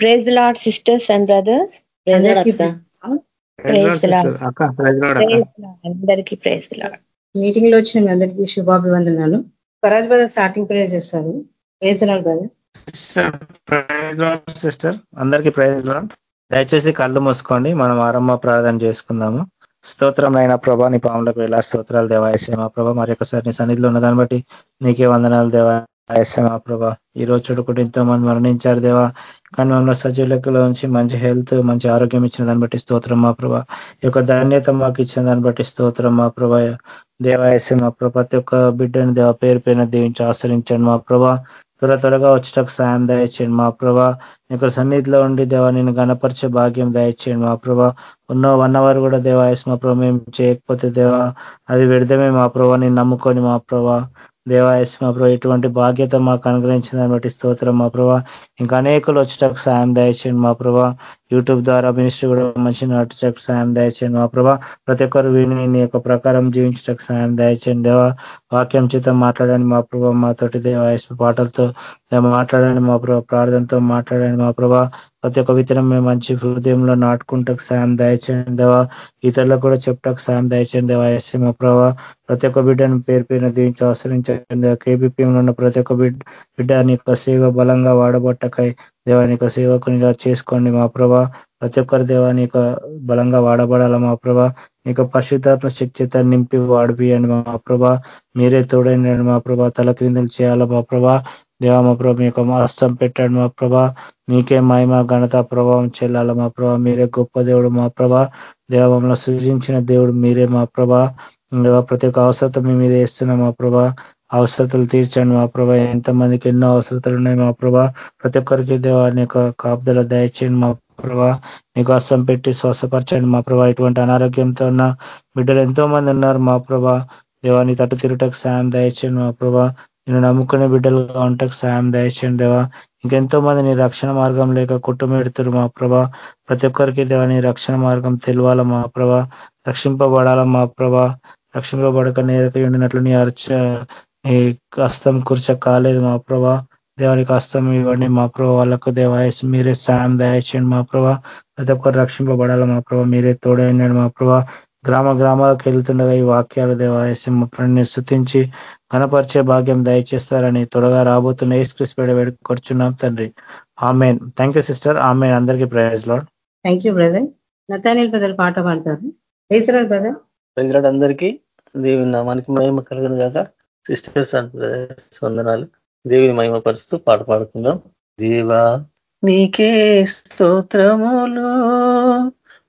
Praise Lord sisters and brothers అందరికీ praise Lord మీటింగ్లో వచ్చిన అందరికీ శుభాభివందనాలు. స్వరాజ్ బ్రదర్ స్టార్టింగ్ ప్రేయర్ చేస్తారు. ప్రేజ్ లాడ్ బ్రదర్ సిస్టర్ అందరికీ ప్రేజ్ లాడ్ దయచేసి కళ్ళు మూసుకోండి. మనం ఆరంభ ప్రార్థన చేసుకుందాము. స్తోత్రం అయిన ప్రభా నీ పాములకు ఎలా స్తోత్రాలు దేవాయసేమా ప్రభా. మరి ఒకసారి నీ సన్నిధిలో ఉన్న దాన్ని బట్టి నీకే వందనాలు దేవా ఆయసమా ప్రభా ఈ రోజు చూడకుండా ఎంతో మంది మరణించారు దేవా కానీ మమ్మల్ని సజీలకులో నుంచి మంచి హెల్త్ మంచి ఆరోగ్యం ఇచ్చిన దాన్ని బట్టి స్తోత్రం మా ప్రభా ఈ యొక్క ధాన్యత మాకు ఇచ్చిన దాన్ని బట్టి స్తోత్రం మా ప్రభా దేవాయసం మా ప్రభా ప్రతి ఒక్క బిడ్డని దేవ పేరు పైన దీవించి ఆశ్రయించండి మా ప్రభా త్వర త్వరగా వచ్చటకు సాయం దయచేయండి మా ప్రభా నీకు సన్నిధిలో ఉండి దేవా నేను గణపరిచే భాగ్యం దయచేయండి మా ప్రభా ఉన్న వన్ అవర్ కూడా దేవాయస్ మా ప్రభా మేము చేయకపోతే దేవా అది విడదమే మా ప్రభా నేను నమ్ముకొని మా ప్రభా దేవాయస్ మా ప్రభు ఇటువంటి బాధ్యత మాకు అనుగ్రహించిందని బట్టి స్తోత్రం మా ప్రభా. ఇంకా అనేకులు వచ్చటకు సాయం దయచేయండి మా ప్రభా. యూట్యూబ్ ద్వారా మినిస్టర్ కూడా మంచి నటుచకు సాయం దయచేయండి. మా ప్రభా ప్రతి ఒక్కరు విని నీ యొక్క ప్రకారం జీవించటకు సాయం దయచేయండి. దేవా వాక్యం చేత మాట్లాడండి మా ప్రభా మాతోటి దేవాయస్ పాటలతో మాట్లాడండి మా ప్రభా ప్రార్థనతో మాట్లాడండి మా ప్రభా. ప్రతి ఒక్క విత్తనం మేము మంచి హృదయంలో నాటుకుంటకు సాయం దయచేయండి. దేవా ఇతరులకు కూడా చెప్పటకు సాయం దయచేయండి. దేవా ఎస్సీ మా ప్రభా ప్రతి ఒక్క బిడ్డను పేరు పేరున దీవించి అవసరించండి కేబీపీఎంలో ఉన్న ప్రతి ఒక్క బిడ్డ బిడ్డ నీ సేవ బలంగా వాడబట్టకై దేవాని యొక్క సేవకునిగా చేసుకోండి మా ప్రభా ప్రతి ఒక్కరి దేవాన్ని నీకు బలంగా వాడబడాల మా ప్రభా మీకు పరిశుద్ధాత్మ శక్తిత నింపి వాడిపియండి మా ప్రభా మీరే తోడైన మా ప్రభా తల క్రిందలు చేయాలా మా ప్రభా దేవా మా ప్రభా మీ యొక్క పెట్టాడు మా ప్రభా మీకే మహిమ ఘనత ప్రభావం చెల్లాల మా ప్రభా మీరే గొప్ప దేవుడు మా ప్రభా దేవంలో సృజించిన దేవుడు మీరే మా ప్రభా ప్రతి ఒక్క అవసరత మీ మీద వేస్తున్నాం మా ప్రభా అవసరతలు తీర్చండి మా ప్రభా. ఎంతమందికి ఎన్నో అవసరతలు ఉన్నాయి మా ప్రభా. ప్రతి ఒక్కరికి దేవాన్ని యొక్క కాపుదల దయచేయండి మా ప్రభా. నీకు అస్సం పెట్టి శ్వాసపరచండి మా ప్రభా. ఇటువంటి అనారోగ్యంతో ఉన్న బిడ్డలు ఎంతో మంది ఉన్నారు మా ప్రభా. దేవాన్ని తట్టు తిరుటకు సాయం దయచేయండి మా ప్రభా. నేను నమ్ముకునే బిడ్డలుగా ఉంటకు సాయం దయచేయండి దేవా. ఇంకెంతో మంది నీ రక్షణ మార్గం లేక కుటుంబెడుతురు మా ప్రభా. ప్రతి ఒక్కరికి దేవా నీ రక్షణ మార్గం తెలియాల మా ప్రభా. రక్షింపబడాల మా ప్రభా. రక్షింపబడక నేరక ఉండినట్లు నీ అర్చ హస్తం కుర్చ కాలేదు మా ప్రభా. దేవానికి హస్తం ఇవ్వండి మా ప్రభా. వాళ్ళకు దేవాయస్ మీరే సాయం దయచేయండి మా ప్రభా. ప్రతి ఒక్కరు రక్షింపబడాల మా ప్రభా. మీరే తోడైనాడు మా ప్రభా. గ్రామ గ్రామాలకు వెళ్తుండగా ఈ వాక్యాలు దేవాయసం స్థుతించి కనపరిచే భాగ్యం దయచేస్తారని త్వరగా రాబోతున్న ఏసుక్రిస్ పేడ వేడుకొచ్చున్నాం తండ్రి. Amen. Thank you sister. Amen. అందరికీ praise Lord. Thank you brother. Nathaniel brother పాట పాడతారు. ప్రైజ్లాడ్ బ్రదర్. ప్రైజ్లాడ్ అందరికీ. దేవి నామానికి మహిమ కలిగిన కాక సిస్టర్స్ అండ్ బ్రదర్స్ వందనాలు. దేవిని మహిమ పరుస్తూ పాట పాడుకుందాం. దేవా నీకే స్తోత్రములు.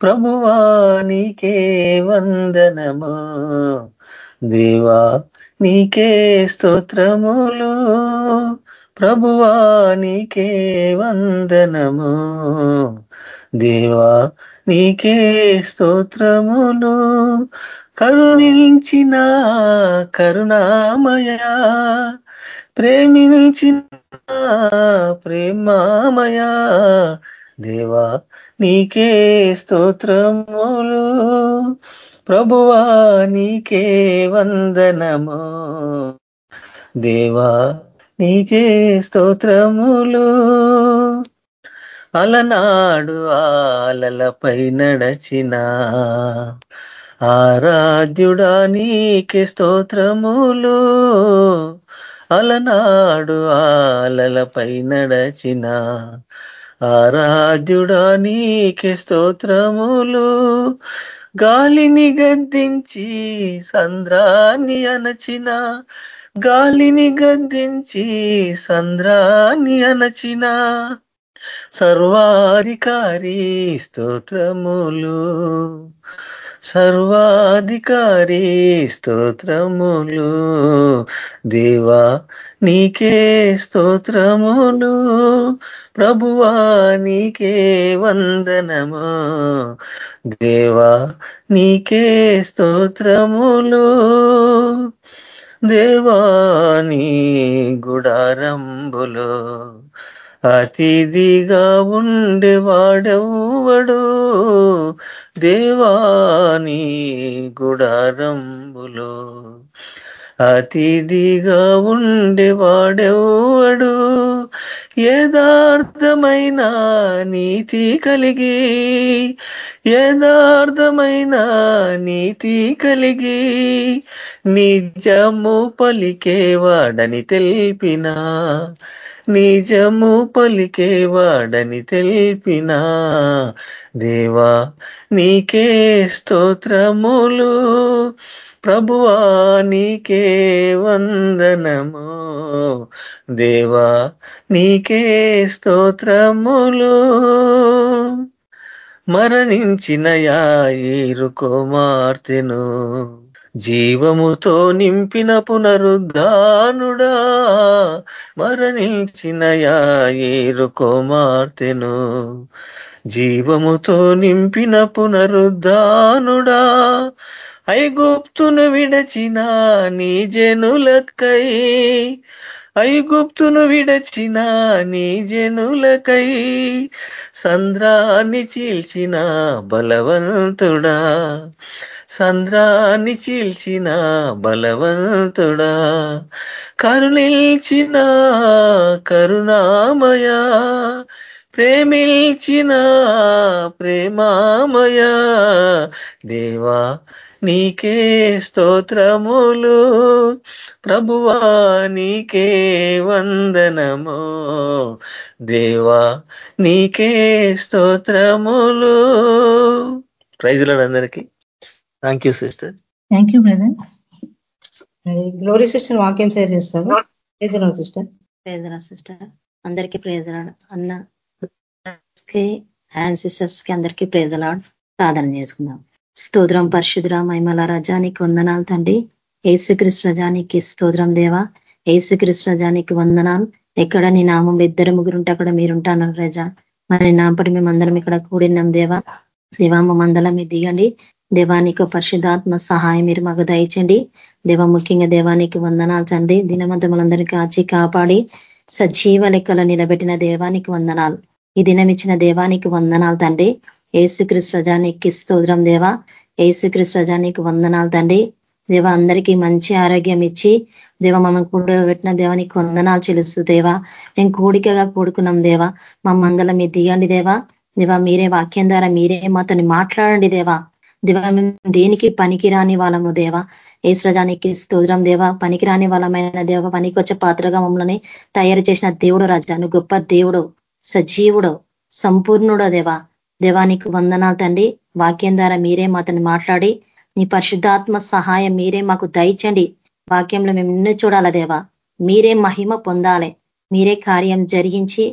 ప్రభువా నీకే వందనము. దేవా నీకే స్తోత్రములు. ప్రభువా నీకే వందనము. దేవా నీకే స్తోత్రములు. కరుణించిన కరుణామయ ప్రేమించిన ప్రేమామయ. దేవా నీకే స్తోత్రములు. ప్రభువా నీకే వందనము. దేవా నీకే స్తోత్రములు. అలనాడు ఆలలపై నడచిన ఆరాధ్యుడా నీకే స్తోత్రములు. అలనాడు ఆలలపై నడచిన ఆరాధ్యుడా నీకే స్తోత్రములు. గాలిని గద్దించి సంద్రాన్ని అనచిన గాలిని గద్దించి సంద్రాన్ని అనచిన సర్వాధికారి స్తోత్రములు. సర్వాధికారి స్తోత్రములు. దేవా నీకే స్తోత్రములు. ప్రభువా నీకే వందనము. దేవా నీకే స్తోత్రములు. దేవాని గుడారంబులో. అతిథిగా ఉండేవాడెవడు దేవాని గుడారంబులో అతిథిగా ఉండేవాడెవడు యథార్థమైన నీతి కలిగి యథార్థమైన నీతి కలిగి నిజము పలికేవాడని తెలిపిన నిజము పలికేవాడని తెలిపినా. దేవా నీకే స్తోత్రములు. ప్రభువా నీకే వందనము. దేవా నీకే స్తోత్రములు. మరణించిన యాయిరు కుమార్తెను. జీవముతో నింపిన పునరుద్ధానుడా మరణించిన యాయేరు కుమార్తెను. జీవముతో నింపిన పునరుద్ధానుడా ఐగుప్తును విడచిన నీ జనులకై ఐగుప్తును విడచిన నీ జనులకై సంద్రాన్ని చీల్చిన బలవంతుడా. సంద్రాన్ని చీల్చిన బలవంతుడా కరుణిల్చిన కరుణామయ ప్రేమిల్చిన ప్రేమామయ. దేవా నీకే స్తోత్రములు ప్రభువా నీకే వందనము. దేవా నీకే స్తోత్రములు. ప్రైజులాడు అందరికీ. Thank you sister thank you brother glory sister వాక్యం షేర్ చేస్తారు సిస్టర్ ప్రేజరా సిస్టర్ అందరికీ ప్రేజలాడు అన్న సిస్టర్స్కి అందరికీ ప్రేజలాడు ప్రార్థన చేసుకుందాం. స్తోత్రం పరిశుద్ర మహిమల రజానికి వందనాలు తండ్రి. ఏసుక్రీస్తు రజానికి స్తోత్రం దేవా. ఏసుక్రీస్తు రజానికి వందనాలు. ఎక్కడ నీ నామంలో ఇద్దరు ముగ్గురుంటే అక్కడ మీరుంటాను రజా. మరి నాపటి మేమందరం ఇక్కడ కూడినాం దేవా. దేవా మా మందలం మీ దిగండి. దేవానికి పరిశుద్ధాత్మ సహాయం మీరు మాకు దయచండి. దేవ ముఖ్యంగా దేవానికి వందనాలు తండ్రి. దినమంతములందరినీ కాచి కాపాడి సజీవ లెక్కలో నిలబెట్టిన దేవానికి వందనాలు. ఈ దినం ఇచ్చిన దేవానికి వందనాలు తండ్రి. ఏసుక్రీస్తు రజానికి స్తోత్రం దేవా. ఏసుక్రీస్తు రజానికి వందనాలు తండ్రి. దేవ అందరికీ మంచి ఆరోగ్యం ఇచ్చి దేవ మనం కూడబెట్టిన దేవానికి వందనాలు చెల్లిస్తూ దేవా. మేము కూడికగా కూడుకున్నాం దేవా. మా మందల మీ దిగండి దేవా. దేవా మీరే వాక్యం ద్వారా మీరే మాతోని మాట్లాడండి దేవా. దేవా మేము దేనికి పనికిరాని వాళ్ళము దేవా? ఏసురజానికి స్తోత్రం దేవ? పనికిరాని వాళ్ళమైన దేవ? పనికి వచ్చే పాత్రగా మమ్మల్ని తయారు చేసిన దేవుడు రాజాను గొప్ప దేవుడు సజీవుడు సంపూర్ణుడో దేవా. దేవానికి వందనాలు తండ్రి. వాక్యం ద్వారా మీరే మాతను మాట్లాడి నీ పరిశుద్ధాత్మ సహాయం మీరే మాకు దయచండి. వాక్యంలో మేము నిన్ను చూడాల దేవా? మీరే మహిమ పొందాలి. మీరే కార్యం జరిగించి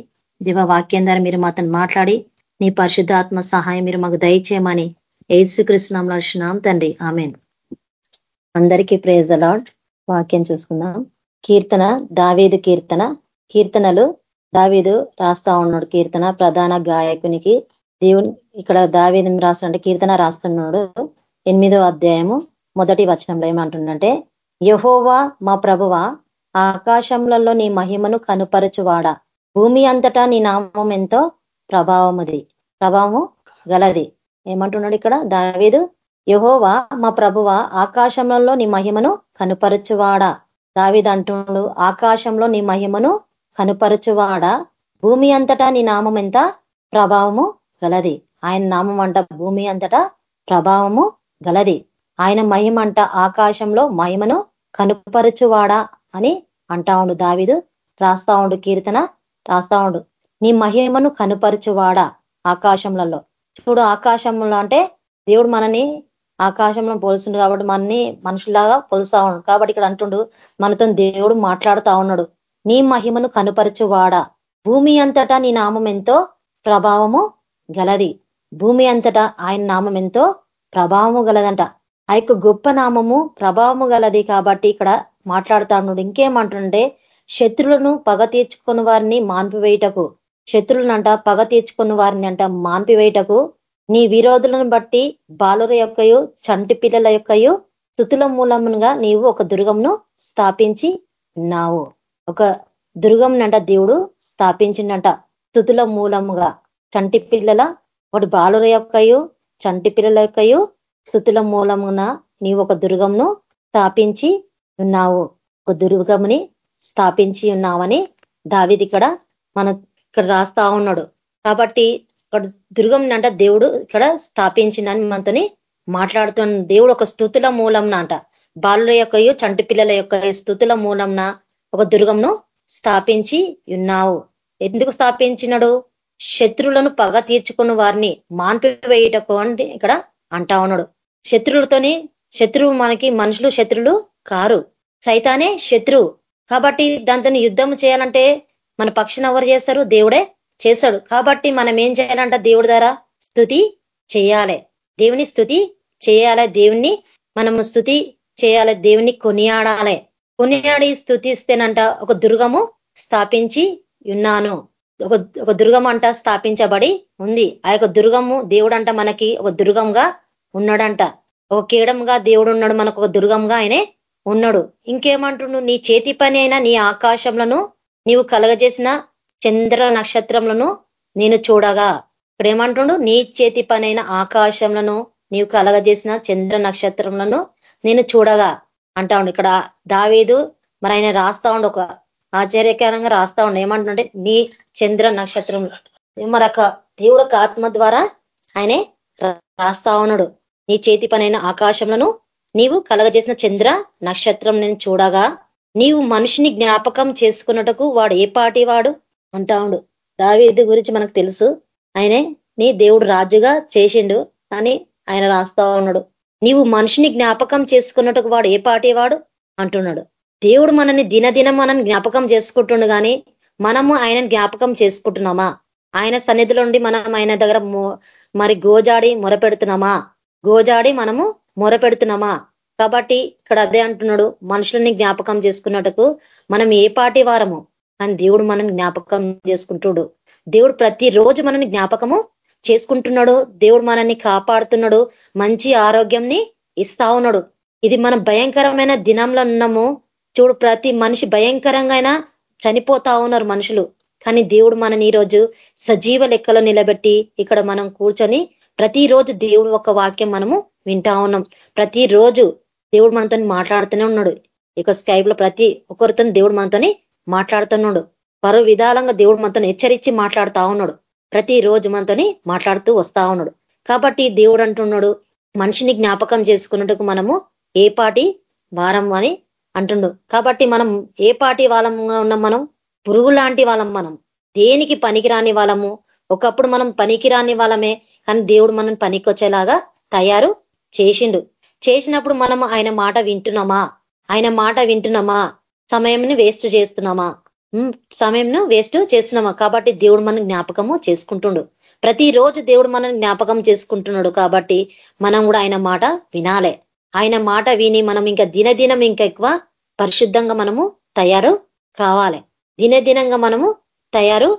దేవ వాక్యం ద్వారా మీరు మాతను మాట్లాడి నీ పరిశుద్ధాత్మ సహాయం మీరు మాకు దయచేయమని ఏసుకృష్ణం లక్షణం తండ్రి. ఆమెన్. అందరికీ ప్రేజ్ అలాడ్ వాక్యం చూసుకుందాం. కీర్తన దావేదు కీర్తన. కీర్తనలు దావీదు రాస్తా ఉన్నాడు. కీర్తన ప్రధాన గాయకునికి దేవుని ఇక్కడ దావేదం రాస్తుంటే కీర్తన రాస్తున్నాడు. ఎనిమిదో అధ్యాయము మొదటి వచనంలో ఏమంటుండంటే యహోవా మా ప్రభువ ఆకాశంలలో నీ మహిమను కనుపరచువాడా? భూమి అంతటా నీ నామం ఎంతో ప్రభావముది ప్రభావము గలది. ఏమంటున్నాడు ఇక్కడ? దావేదు యహోవా మా ప్రభువ ఆకాశంలో నీ మహిమను కనుపరచువాడా? దావిద్ అంటున్నాడు ఆకాశంలో నీ మహిమను కనుపరచువాడా? భూమి అంతటా నీ నామం ఎంత? ప్రభావము గలది. ఆయన నామం అంట భూమి అంతటా ప్రభావము గలది. ఆయన మహిమ అంట ఆకాశంలో మహిమను కనుపరచువాడా అని అంటా ఉండు. దావిదు రాస్తా ఉండు కీర్తన రాస్తా ఉండు. నీ మహిమను కనుపరచువాడా ఆకాశంలలో? చూడు ఆకాశంలో అంటే దేవుడు మనని ఆకాశంలో పోలుస్తుండు కాబట్టి మనని మనుషులాగా పోలుస్తా ఉన్నాడు. కాబట్టి ఇక్కడ అంటుండు మనతో దేవుడు మాట్లాడుతా ఉన్నాడు. నీ మహిమను కనుపరచువాడా? భూమి అంతటా నీ నామం ఎంతో ప్రభావము గలది. భూమి అంతటా ఆయన నామం ఎంతో ప్రభావము గలదంట. ఆ యొక్క గొప్ప నామము ప్రభావము గలది కాబట్టి ఇక్కడ మాట్లాడుతా ఉన్నాడు. ఇంకేమంటుండే శత్రులను పగ తీర్చుకుని వారిని మాన్పివేయటకు. శత్రువులనంట పగ తీర్చుకున్న వారిని అంట మాన్పివేయటకు నీ విరోధులను బట్టి బాలుర యొక్కయు చంటి పిల్లల యొక్కయు స్థుతుల మూలముగా నీవు ఒక దుర్గంను స్థాపించి ఉన్నావు ఒక దుర్గంనంట దేవుడు స్థాపించిందంట స్థుతుల మూలముగా. చంటి పిల్లల ఒకటి బాలుర యొక్కయు చంటి పిల్లల యొక్కయు స్థుతుల మూలమున నీవు ఒక దుర్గంను స్థాపించి ఉన్నావు. ఒక దుర్గముని స్థాపించి ఉన్నావని దావిది ఇక్కడ మన ఇక్కడ రాస్తా ఉన్నాడు. కాబట్టి ఇక్కడ దుర్గం అంట దేవుడు ఇక్కడ స్థాపించిందని మనతోని మాట్లాడుతున్న దేవుడు ఒక స్థుతుల మూలంన అంట బాలుల యొక్క చంటి పిల్లల యొక్క స్థుతుల మూలంన ఒక దుర్గంను స్థాపించి ఉన్నావు. ఎందుకు స్థాపించినడు? శత్రువులను పగ తీర్చుకున్న వారిని మాన్పివేయటకు అంటే ఇక్కడ అంటా ఉన్నాడు. శత్రువులతోని శత్రువు మనకి మనుషులు శత్రులు కారు. సైతానే శత్రువు. కాబట్టి దాంతో యుద్ధం చేయాలంటే మన పక్షిని ఎవరు చేస్తారు? దేవుడే చేశాడు కాబట్టి మనం ఏం చేయాలంట? దేవుడి ద్వారా స్థుతి చేయాలి. దేవుని స్థుతి చేయాలి. దేవుణ్ణి మనము స్థుతి చేయాలి. దేవుని కొనియాడాలి. కొనియాడి స్థుతిస్తేనంట ఒక దుర్గము స్థాపించి ఉన్నాను. ఒక ఒక దుర్గం అంట స్థాపించబడి ఉంది. ఆ యొక్క దుర్గము దేవుడు మనకి ఒక దుర్గంగా ఉన్నాడంట. ఒక కీడంగా దేవుడు ఉన్నాడు. మనకు ఒక దుర్గంగా ఆయనే ఉన్నాడు. ఇంకేమంటుండు? నీ చేతి పని అయినా నీ ఆకాశంలను నీవు కలగజేసిన చంద్ర నక్షత్రములను నేను చూడగా. ఇక్కడ ఏమంటుండు నీ చేతి పనైన ఆకాశంలను నీవు కలగజేసిన చంద్ర నక్షత్రములను నేను చూడగా అంటా ఉండు ఇక్కడ దావేదు మరి ఆయన రాస్తా ఉండు ఒక ఆశ్చర్యకరంగా రాస్తా ఉండు. ఏమంటుండే? నీ చంద్ర నక్షత్రం మరొక దేవుడు ఆత్మ ద్వారా ఆయనే రాస్తా ఉన్నాడు. నీ చేతి పనైన ఆకాశంలను నీవు కలగజేసిన చంద్ర నక్షత్రం నేను చూడగా నీవు మనిషిని జ్ఞాపకం చేసుకున్నటకు వాడు ఏ పాటి వాడు? అంటా దావేది గురించి మనకు తెలుసు. ఆయనే నీ దేవుడు రాజుగా చేసిండు అని ఆయన రాస్తా ఉన్నాడు. నీవు మనిషిని జ్ఞాపకం చేసుకున్నట్టుకు వాడు ఏ పాటి వాడు? అంటున్నాడు. దేవుడు మనని దినదినం మనం జ్ఞాపకం చేసుకుంటుండు కానీ మనము ఆయనని జ్ఞాపకం చేసుకుంటున్నామా? ఆయన సన్నిధిలో ఉండి మనం ఆయన దగ్గర మరి గోజాడి మొరపెడుతున్నామా? గోజాడి మనము మొరపెడుతున్నామా? కాబట్టి ఇక్కడ అదే అంటున్నాడు మనుషులని జ్ఞాపకం చేసుకున్నట్టుకు మనం ఏ పాటి వారము అని దేవుడు మనం జ్ఞాపకం చేసుకుంటుడు. దేవుడు ప్రతిరోజు మనని జ్ఞాపకము చేసుకుంటున్నాడు దేవుడు మనల్ని కాపాడుతున్నాడు మంచి ఆరోగ్యంని ఇస్తా ఉన్నాడు. ఇది మనం భయంకరమైన దినంలో ఉన్నాము. చూడు ప్రతి మనిషి భయంకరంగా చనిపోతా ఉన్నారు మనుషులు. కానీ దేవుడు మనని ఈరోజు సజీవ లెక్కలో నిలబెట్టి ఇక్కడ మనం కూర్చొని ప్రతిరోజు దేవుడు ఒక వాక్యం మనము వింటా ఉన్నాం. ప్రతిరోజు దేవుడు మనతో మాట్లాడుతూనే ఉన్నాడు. ఇక స్కైప్లో ప్రతి ఒక్కరితో దేవుడు మనతోని మాట్లాడుతున్నాడు. పరో విధాలంగా దేవుడు మనతో హెచ్చరించి మాట్లాడుతా ఉన్నాడు. ప్రతి రోజు మనతోని మాట్లాడుతూ వస్తా ఉన్నాడు. కాబట్టి దేవుడు అంటున్నాడు మనిషిని జ్ఞాపకం చేసుకున్నట్టుకు మనము ఏ పాటి వారం అని అంటుండు. కాబట్టి మనం ఏ పాటి వాళ్ళంగా ఉన్నాం మనం? పురుగు లాంటి వాళ్ళం మనం. దేనికి పనికిరాని వాళ్ళము? ఒకప్పుడు మనం పనికిరాని వాళ్ళమే. కానీ దేవుడు మనం పనికొచ్చేలాగా తయారు చేసిండు. చేసినప్పుడు మనం ఆయన మాట వింటున్నామా? ఆయన మాట వింటున్నామా? సమయంని వేస్ట్ చేస్తున్నామా? సమయంను వేస్ట్ చేస్తున్నామా? కాబట్టి దేవుడు మనం జ్ఞాపకము చేసుకుంటుండు. ప్రతిరోజు దేవుడు మనం జ్ఞాపకం చేసుకుంటున్నాడు కాబట్టి మనం కూడా ఆయన మాట వినాలే. ఆయన మాట విని మనం ఇంకా దినదినం ఇంకా ఎక్కువ పరిశుద్ధంగా మనము తయారు కావాలి. దినదినంగా మనము తయారు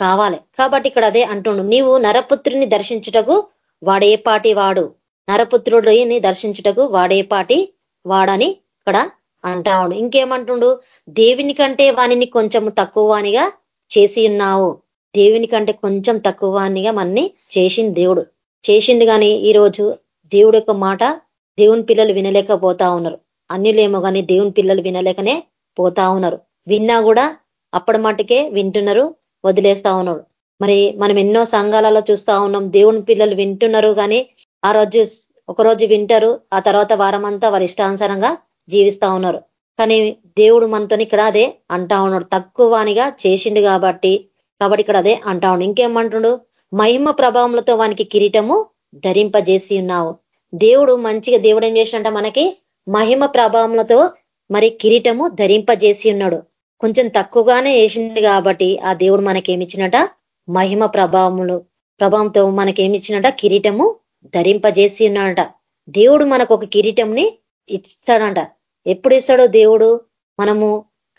కావాలి. కాబట్టి ఇక్కడ అదే అంటుండు నీవు నరపుత్రిని దర్శించుటకు వాడే పాటి వాడు? నరపుత్రుడిని దర్శించుటకు వాడే పాటి వాడని ఇక్కడ అంటాడు ఇంకేమంటుండు? దేవుని కంటే వానిని కొంచెం తక్కువనిగా చేసి ఉన్నావు. దేవుని కంటే కొంచెం తక్కువనిగా మనని చేసింది దేవుడు. చేసిండు కానీ ఈరోజు దేవుడు యొక్క మాట దేవుని పిల్లలు వినలేకపోతా ఉన్నారు. అన్యులేమో కానీ దేవుని పిల్లలు వినలేకనే పోతా ఉన్నారు. విన్నా కూడా అప్పటి మటుకే వింటున్నారు వదిలేస్తా ఉన్నారు. మరి మనం ఎన్నో సంఘాలలో చూస్తా ఉన్నాం దేవుని పిల్లలు వింటున్నారు కానీ ఆ రోజు ఒకరోజు వింటారు ఆ తర్వాత వారం అంతా వారి ఇష్టానుసారంగా జీవిస్తా ఉన్నారు. కానీ దేవుడు మనతో ఇక్కడ అదే అంటా ఉన్నాడు. తక్కువనిగా చేసిండు కాబట్టి కాబట్టి ఇక్కడ అదే అంటా ఉన్నాడు. ఇంకేమంటుడు? మహిమ ప్రభావంలో వానికి కిరీటము ధరింపజేసి ఉన్నావు. దేవుడు మంచిగా దేవుడు ఏం చేసినట్ట మనకి మహిమ ప్రభావంలో మరి కిరీటము ధరింపజేసి ఉన్నాడు. కొంచెం తక్కువగానే వేసింది కాబట్టి ఆ దేవుడు మనకేమిచ్చినట? మహిమ ప్రభావములు ప్రభావంతో మనకేమిచ్చినట? కిరీటము ధరింపజేసి ఉన్నాడట దేవుడు మనకు ఒక కిరీటంని ఇస్తాడంట. ఎప్పుడు ఇస్తాడో దేవుడు? మనము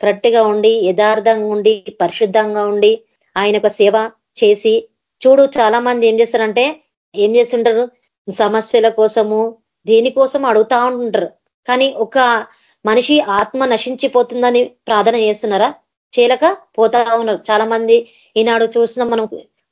కరెక్ట్గా ఉండి యథార్థంగా ఉండి పరిశుద్ధంగా ఉండి ఆయన ఒక సేవ చేసి చూడు చాలా మంది ఏం చేస్తారంటే ఏం చేస్తుంటారు? సమస్యల కోసము దేనికోసం అడుగుతా ఉంటుంటారు. కానీ ఒక మనిషి ఆత్మ నశించిపోతుందని ప్రార్థన చేస్తున్నారా? చేయలేక పోతా ఉన్నారు. చాలా మంది ఈనాడు చూసిన మనం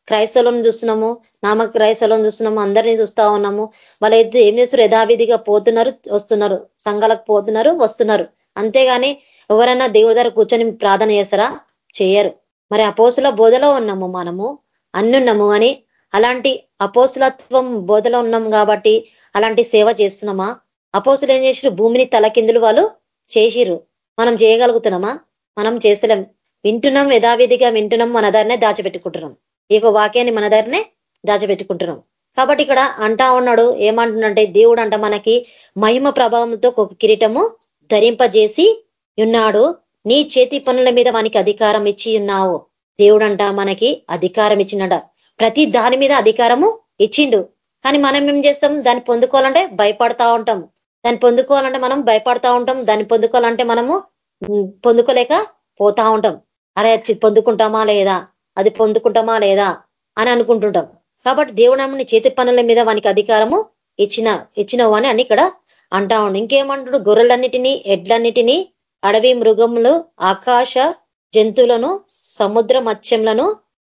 క్రైస్తవులను చూస్తున్నాము నామ క్రైస్తవులను చూస్తున్నాము అందరినీ చూస్తా ఉన్నాము. వాళ్ళైతే ఏం చేస్తారు? యథావిధిగా పోతున్నారు వస్తున్నారు. సంఘాలకు పోతున్నారు వస్తున్నారు. అంతేగాని ఎవరైనా దేవుడి దగ్గర కూర్చొని ప్రార్థన చేస్తారా? చేయరు. మరి అపోసుల బోధలో ఉన్నాము మనము అన్నున్నాము అని అలాంటి అపోసులత్వం బోధలో ఉన్నాం కాబట్టి అలాంటి సేవ చేస్తున్నామా? అపోసులు ఏం చేసిరు భూమిని తలకిందులు వాళ్ళు చేసిరు మనం చేయగలుగుతున్నామా? మనం చేసలేం వింటున్నాం యథావిధిగా వింటున్నాం మన దారినే దాచిపెట్టుకుంటున్నాం. ఈ యొక్క వాక్యాన్ని మన దగ్గరనే దాచిపెట్టుకుంటున్నాం. కాబట్టి ఇక్కడ అంటా ఉన్నాడు ఏమంటున్నాడంటే దేవుడు అంట మనకి మహిమ ప్రభావంతో ఒక కిరీటము ధరింపజేసి ఉన్నాడు. నీ చేతి పనుల మీద మనకి అధికారం ఇచ్చి ఉన్నావు. దేవుడంట మనకి అధికారం ఇచ్చినట ప్రతి దాని మీద అధికారము ఇచ్చిండు. కానీ మనం ఏం చేస్తాం? దాన్ని పొందుకోవాలంటే భయపడతా ఉంటాం. దాన్ని పొందుకోవాలంటే మనం భయపడతా ఉంటాం. దాన్ని పొందుకోవాలంటే మనము పొందుకోలేక పోతా ఉంటాం. అరే పొందుకుంటామా లేదా? అది పొందుకుంటామా లేదా అని అనుకుంటుంటాం. కాబట్టి దేవుడు చేతి పనుల మీద వానికి అధికారము ఇచ్చిన ఇచ్చినవు అని అని ఇక్కడ అంటా ఉండు. ఇంకేమంటాడు? గొర్రెలన్నిటినీ ఎడ్లన్నిటినీ అడవి మృగములు ఆకాశ జంతువులను సముద్ర మత్స్యంలను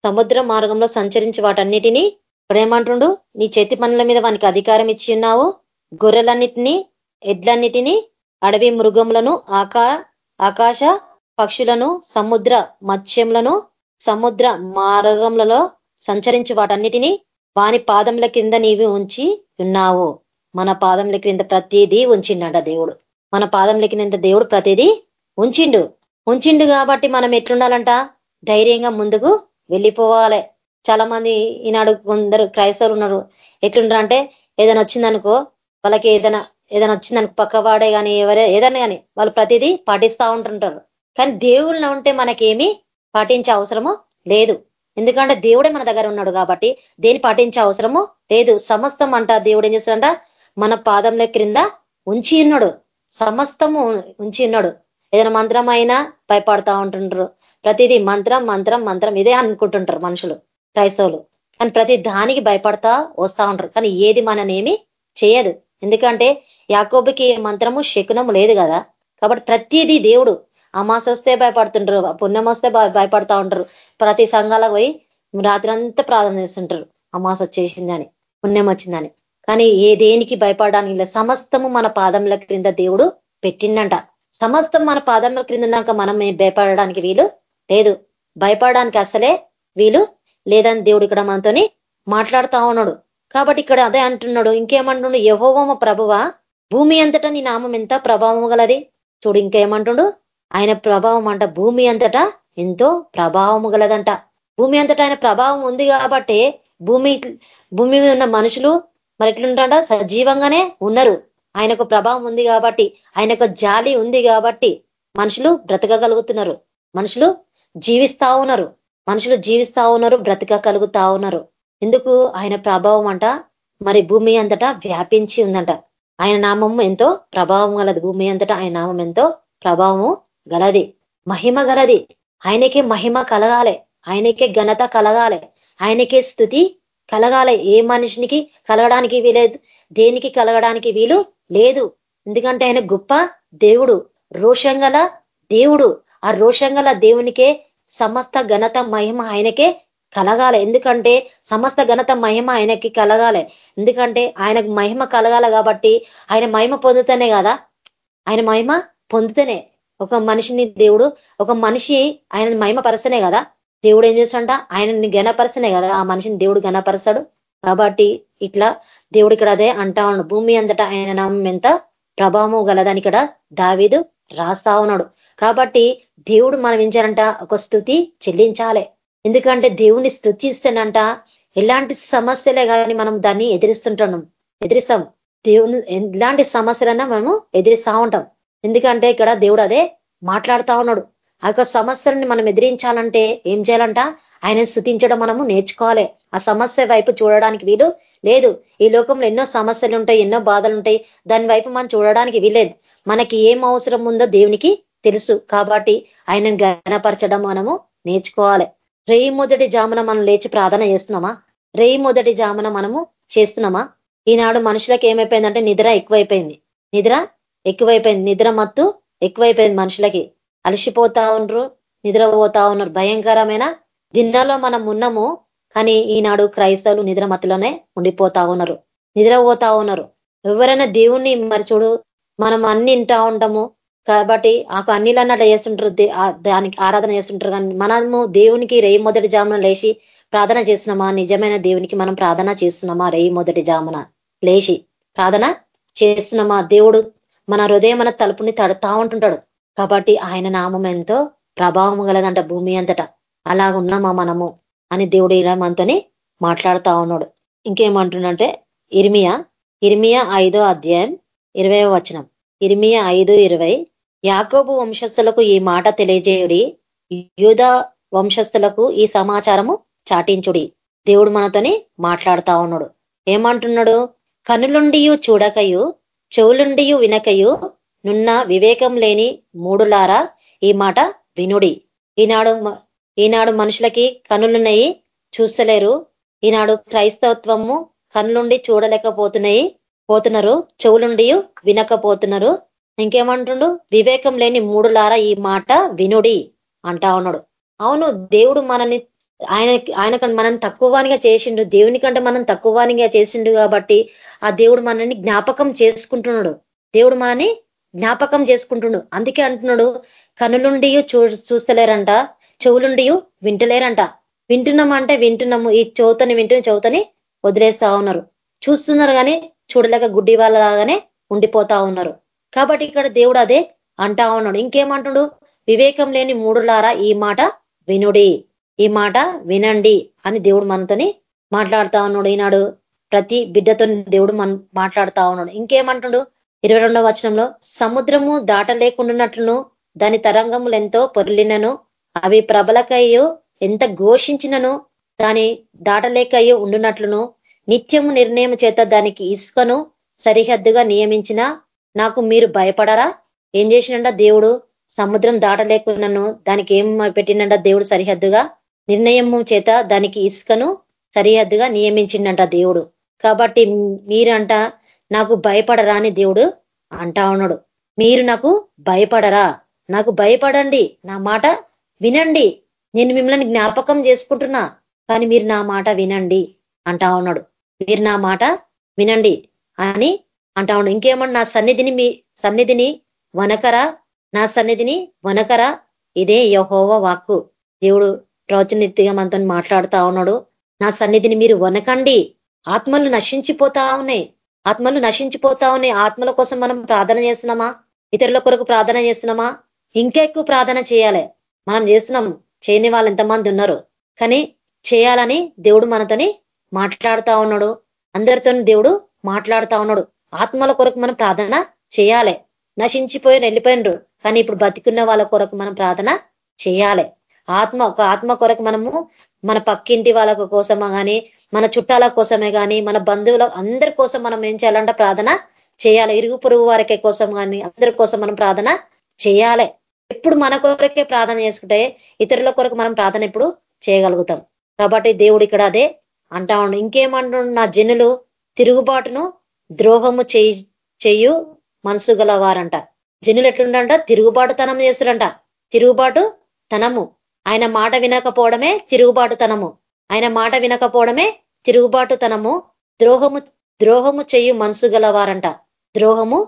సముద్ర మార్గంలో సంచరించి వాటన్నిటినీ ఇప్పుడు నీ చేతి పనుల మీద వానికి అధికారం ఇచ్చి ఉన్నావు. గొర్రెలన్నిటినీ ఎడ్లన్నిటినీ అడవి మృగములను ఆకా ఆకాశ పక్షులను సముద్ర మత్స్యములను సముద్ర మార్గంలో సంచరించి వాటన్నిటినీ వాని పాదముల కింద నీవి ఉంచి ఉన్నావు. మన పాదముల క్రింద ప్రతిదీ ఉంచిండట దేవుడు. మన పాదముల కింద దేవుడు ప్రతిదీ ఉంచిండు. ఉంచిండు కాబట్టి మనం ఎట్లుండాలంట? ధైర్యంగా ముందుకు వెళ్ళిపోవాలి. చాలా మంది ఈనాడు కొందరు క్రైస్తవులు ఉన్నారు. ఎట్లుంటారు అంటే ఏదైనా వచ్చిందనుకో వాళ్ళకి ఏదైనా ఏదైనా వచ్చిందనుకో పక్కవాడే కానీ ఎవరే ఏదైనా కానీ వాళ్ళు ప్రతిదీ పాటిస్తూ ఉంటుంటారు. కానీ దేవుళ్ళ ఉంటే మనకేమీ పాటించే అవసరము లేదు. ఎందుకంటే దేవుడే మన దగ్గర ఉన్నాడు కాబట్టి దేని పాటించే అవసరము లేదు. సమస్తం అంట దేవుడు ఏం చేస్తాడంట? మన పాదంలో క్రింద ఉంచి ఉన్నాడు. సమస్తము ఉంచి ఉన్నాడు. ఏదైనా మంత్రం అయినా భయపడతా ఉంటుంటారు ప్రతిదీ మంత్రం మంత్రం మంత్రం ఇదే అనుకుంటుంటారు మనుషులు క్రైస్తవులు. కానీ ప్రతి దానికి భయపడతా వస్తా ఉంటారు కానీ ఏది మననేమి చేయదు. ఎందుకంటే యాకోబుకి మంత్రము శకునము లేదు కదా. కాబట్టి ప్రతిదీ దేవుడు అమాస వస్తే భయపడుతుంటారు పుణ్యం వస్తే భయపడతా ఉంటారు ప్రతి సంఘాలకు పోయి రాత్రి అంతా ప్రార్థన చేస్తుంటారు. అమాస వచ్చేసిందని పుణ్యం వచ్చిందని. కానీ ఏ దేనికి భయపడడానికి లేదు. సమస్తము మన పాదముల క్రింద దేవుడు పెట్టిండంట. సమస్తం మన పాదముల క్రింద ఉన్నాక మనం భయపడడానికి వీలు లేదు. భయపడడానికి అసలే వీలు లేదని దేవుడు ఇక్కడ మనతోని మాట్లాడుతా ఉన్నాడు. కాబట్టి ఇక్కడ అదే అంటున్నాడు. ఇంకేమంటుండు? యహోవమ ప్రభువ భూమి అంతటా నీ నామం ఎంత ప్రభావం గలది? చూడు ఇంకేమంటుండు? ఆయన ప్రభావం అంట. భూమి అంతటా ఎంతో ప్రభావము గలదంట. భూమి అంతటా ఆయన ప్రభావం ఉంది కాబట్టి భూమి భూమి మీద ఉన్న మనుషులు మరి ఎట్లుంటాడ సజీవంగానే ఉన్నారు. ఆయనకు ప్రభావం ఉంది కాబట్టి ఆయనకు జాలి ఉంది కాబట్టి మనుషులు బ్రతకగలుగుతున్నారు. మనుషులు జీవిస్తా ఉన్నారు. మనుషులు జీవిస్తా ఉన్నారు బ్రతకగలుగుతా ఉన్నారు. ఎందుకు? ఆయన ప్రభావం అంట మరి భూమి అంతటా వ్యాపించి ఉందంట. ఆయన నామం ఎంతో ప్రభావం గలదు. భూమి అంతటా ఆయన నామం ఎంతో ప్రభావము గలది. మహిమ గలది. ఆయనకే మహిమ కలగాలి. ఆయనకే ఘనత కలగాలి. ఆయనకే స్థుతి కలగాలి. ఏ మనిషినికి కలగడానికి వీలేదు. దేనికి కలగడానికి వీలు లేదు. ఎందుకంటే ఆయన గొప్ప దేవుడు. రోషంగల దేవుడు. ఆ రోషంగల దేవునికే సమస్త ఘనత మహిమ ఆయనకే కలగాలి. ఎందుకంటే సమస్త ఘనత మహిమ ఆయనకి కలగాలి. ఎందుకంటే ఆయనకు మహిమ కలగాల కాబట్టి ఆయన మహిమ పొందుతనే కదా. ఆయన మహిమ పొందుతనే. ఒక మనిషిని దేవుడు ఒక మనిషి ఆయన మహిమపరచనే కదా? దేవుడు ఏం చేస్తాడంట? ఆయనని ఘనపరచనే కదా? ఆ మనిషిని దేవుడు గణపరచాడు కాబట్టి ఇట్లా దేవుడు ఇక్కడ అదే అంటా ఉన్నాడు. భూమి అంతటా ఆయన నామం ఎంత ప్రభావం గలదని ఇక్కడ దావీదు రాస్తా ఉన్నాడు. కాబట్టి దేవుడు మనం ఏం చేయాలంట? ఒక స్థుతి చెల్లించాలి. ఎందుకంటే దేవుణ్ణి స్థుతిస్తేనంట ఎలాంటి సమస్యలే కానీ మనం దాన్ని ఎదిరిస్తుంటున్నాం ఎదిరిస్తాం. దేవుని ఎలాంటి సమస్యలన్నా మనము ఎదిరిస్తా ఉంటాం. ఎందుకంటే ఇక్కడ దేవుడు అదే మాట్లాడుతా ఉన్నాడు. ఆ యొక్క సమస్యని మనం ఎదిరించాలంటే ఏం చేయాలంట? ఆయన స్థుతించడం మనము నేర్చుకోవాలి. ఆ సమస్య వైపు చూడడానికి వీలు లేదు. ఈ లోకంలో ఎన్నో సమస్యలు ఉంటాయి ఎన్నో బాధలు ఉంటాయి. దాని వైపు మనం చూడడానికి వీలేదు మనకి ఏం అవసరం ఉందో దేవునికి తెలుసు. కాబట్టి ఆయనను గణపరచడం మనము నేర్చుకోవాలి. రేయి మొదటి జామున మనం లేచి ప్రార్థన చేస్తున్నామా? రేయి మొదటి జామున మనము చేస్తున్నామా? ఈనాడు మనుషులకు ఏమైపోయిందంటే నిద్ర ఎక్కువైపోయింది. నిద్ర ఎక్కువైపోయింది నిద్ర మత్తు ఎక్కువైపోయింది మనుషులకి. అలసిపోతా ఉన్నారు నిద్రపోతా ఉన్నారు. భయంకరమైన దిన్నాలో మనం ఉన్నాము కానీ ఈనాడు క్రైస్తవులు నిద్ర మత్తులోనే ఉండిపోతా ఉన్నారు. నిద్రపోతా ఉన్నారు. ఎవరైనా దేవుణ్ణి మరి చూడు మనం అన్ని ఇంటా ఉంటాము. కాబట్టి ఆకు అన్నిలన్నీ అన్నట్టు చేస్తుంటారు దానికి ఆరాధన చేస్తుంటారు కానీ మనము దేవునికి రేయి మొదటి జామున లేచి ప్రార్థన చేస్తున్నామా? నిజమైన దేవునికి మనం ప్రార్థన చేస్తున్నామా? రేయి మొదటి జామున లేచి ప్రార్థన చేస్తున్నామా? దేవుడు మన హృదయం మన తలుపుని తడుతా ఉంటుంటాడు. కాబట్టి ఆయన నామం ఎంతో ప్రభావం గలదంట భూమి అంతట. అలాగున్నామా మనము? అని దేవుడు ఇలా మనతోని మాట్లాడుతా ఉన్నాడు. ఇంకేమంటుండంటే ఇర్మియా ఇర్మియా ఐదో అధ్యాయం ఇరవై వచనం. ఇర్మియా ఐదు ఇరవై యాకోబు వంశస్థులకు ఈ మాట తెలియజేయుడి యూధ వంశస్థులకు ఈ సమాచారము చాటించుడి. దేవుడు మనతోని మాట్లాడుతా ఉన్నాడు. ఏమంటున్నాడు? కనులుండియు చూడకయు చెవులుండియు వినకయు నున్న వివేకం లేని మూడులారా ఈ మాట వినుడి. ఈనాడు ఈనాడు మనుషులకి కనులున్నాయి చూస్తలేరు. ఈనాడు క్రైస్తవత్వము కనులుండి చూడలేకపోతున్నాయి పోతున్నారు. చెవులుండి వినకపోతున్నారు. ఇంకేమంటుండు? వివేకం లేని మూడులారా ఈ మాట వినుడి అంటా ఉన్నాడు. అవును దేవుడు మనని ఆయన ఆయన మనం తక్కువవానిగా చేసిండు దేవుని కంటే మనం తక్కువవానిగా చేసిండు కాబట్టి ఆ దేవుడు మనని జ్ఞాపకం చేసుకుంటున్నాడు. దేవుడు మనని జ్ఞాపకం చేసుకుంటున్నాడు. అందుకే అంటున్నాడు కనులుండి చూ చూస్తలేరంట చెవులుండి వింటలేరంట. వింటున్నామంటే వింటున్నాము ఈ చౌతని వింటున్న చౌతని వదిలేస్తా ఉన్నారు. చూస్తున్నారు కానీ చూడలేక గుడ్డి వాళ్ళలాగానే ఉండిపోతా ఉన్నారు. కాబట్టి ఇక్కడ దేవుడు అదే అంటా ఉన్నాడు. ఇంకేమంటుడు వివేకం లేని మూడులారా ఈ మాట వినుడి. ఈ మాట వినండి అని దేవుడు మనతోని మాట్లాడుతా ఉన్నాడు. ఈనాడు ప్రతి బిడ్డతో దేవుడు మన మాట్లాడుతా ఉన్నాడు. ఇంకేమంటుడు? ఇరవై రెండవ వచనంలో సముద్రము దాటలేకుండానట్లును దాని తరంగములు ఎంతో పొరలినను అవి ప్రబలకయ్యో ఎంత ఘోషించినను దాని దాటలేకయ్యో ఉండునట్లును నిత్యము నిర్ణయం చేత దానికి ఇసుకను సరిహద్దుగా నియమించిన నాకు మీరు భయపడరా? ఏం చేసినంట దేవుడు? సముద్రం దాటలేకున్నాను దానికి ఏం పెట్టినంట దేవుడు సరిహద్దుగా? నిర్ణయము చేత దానికి ఇసుకను సరిహద్దుగా నియమించిండంట దేవుడు. కాబట్టి మీరంట నాకు భయపడరా అని దేవుడు అంటా ఉన్నాడు. మీరు నాకు భయపడరా? నాకు భయపడండి. నా మాట వినండి. నేను మిమ్మల్ని జ్ఞాపకం చేసుకుంటున్నా కానీ మీరు నా మాట వినండి అంటా ఉన్నాడు. మీరు నా మాట వినండి అని అంటా ఉన్నాడు. ఇంకేమన్నా నా సన్నిధిని మీ సన్నిధిని వనకరా? నా సన్నిధిని వనకరా? ఇదే యహోవ వాక్కు. దేవుడు ప్రవచనరీతిగా మనతో మాట్లాడుతా ఉన్నాడు. నా సన్నిధిని మీరు వనకండి. ఆత్మలు నశించిపోతా ఉన్నాయి. ఆత్మలు నశించిపోతా ఉన్నాయి. ఆత్మల కోసం మనం ప్రార్థన చేస్తున్నామా? ఇతరుల కొరకు ప్రార్థన చేస్తున్నామా? ఇంకా ఎక్కువ ప్రార్థన చేయాలి. మనం చేస్తున్నాం. చేయని వాళ్ళు ఎంతమంది ఉన్నారు. కానీ చేయాలని దేవుడు మనతోని మాట్లాడుతా ఉన్నాడు. అందరితో దేవుడు మాట్లాడుతా ఉన్నాడు. ఆత్మల కొరకు మనం ప్రార్థన చేయాలి. నశించిపోయిన వెళ్ళిపోయినరు కానీ ఇప్పుడు బతికున్న వాళ్ళ కొరకు మనం ప్రార్థన చేయాలి. ఆత్మ ఒక ఆత్మ కొరకు మనము మన పక్కింటి వాళ్ళ కోసమా కానీ మన చుట్టాల కోసమే కానీ మన బంధువుల అందరి కోసం మనం ఏం చేయాలంటే ప్రార్థన చేయాలి. ఇరుగు పొరుగు వారికే కోసం కానీ అందరి కోసం మనం ప్రార్థన చేయాలి. ఎప్పుడు మన కొరకే ప్రార్థన చేసుకుంటే ఇతరుల కొరకు మనం ప్రార్థన ఎప్పుడు చేయగలుగుతాం. కాబట్టి దేవుడు ఇక్కడ అదే అంటా ఉండు. ఇంకేమంటు నా జనులు తిరుగుబాటును ద్రోహము చెయ్యు మనసు గలవారంట. జనులు ఎట్లుండంట? తిరుగుబాటుతనం చేస్తుడంట తిరుగుబాటు తనము ఆయన మాట వినకపోవడమే తిరుగుబాటుతనము. ఆయన మాట వినకపోవడమే తిరుగుబాటుతనము. ద్రోహము ద్రోహము చెయ్యు మనసు గలవారంట. ద్రోహము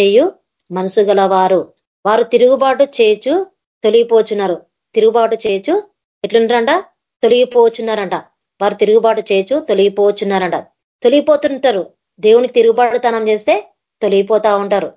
చెయ్యు మనసు గలవారు. వారు తిరుగుబాటు చేయచు తొలగిపోచున్నారు. తిరుగుబాటు చేయచు ఎట్లుంటారంట? తొలగిపోచున్నారంట. వారు తిరుగుబాటు చేయచు తొలగిపోచున్నారంట. తొలగిపోతుంటారు. దేవునికి తిరుగుబాటుతనం చేస్తే తొలగిపోతా ఉంటారు.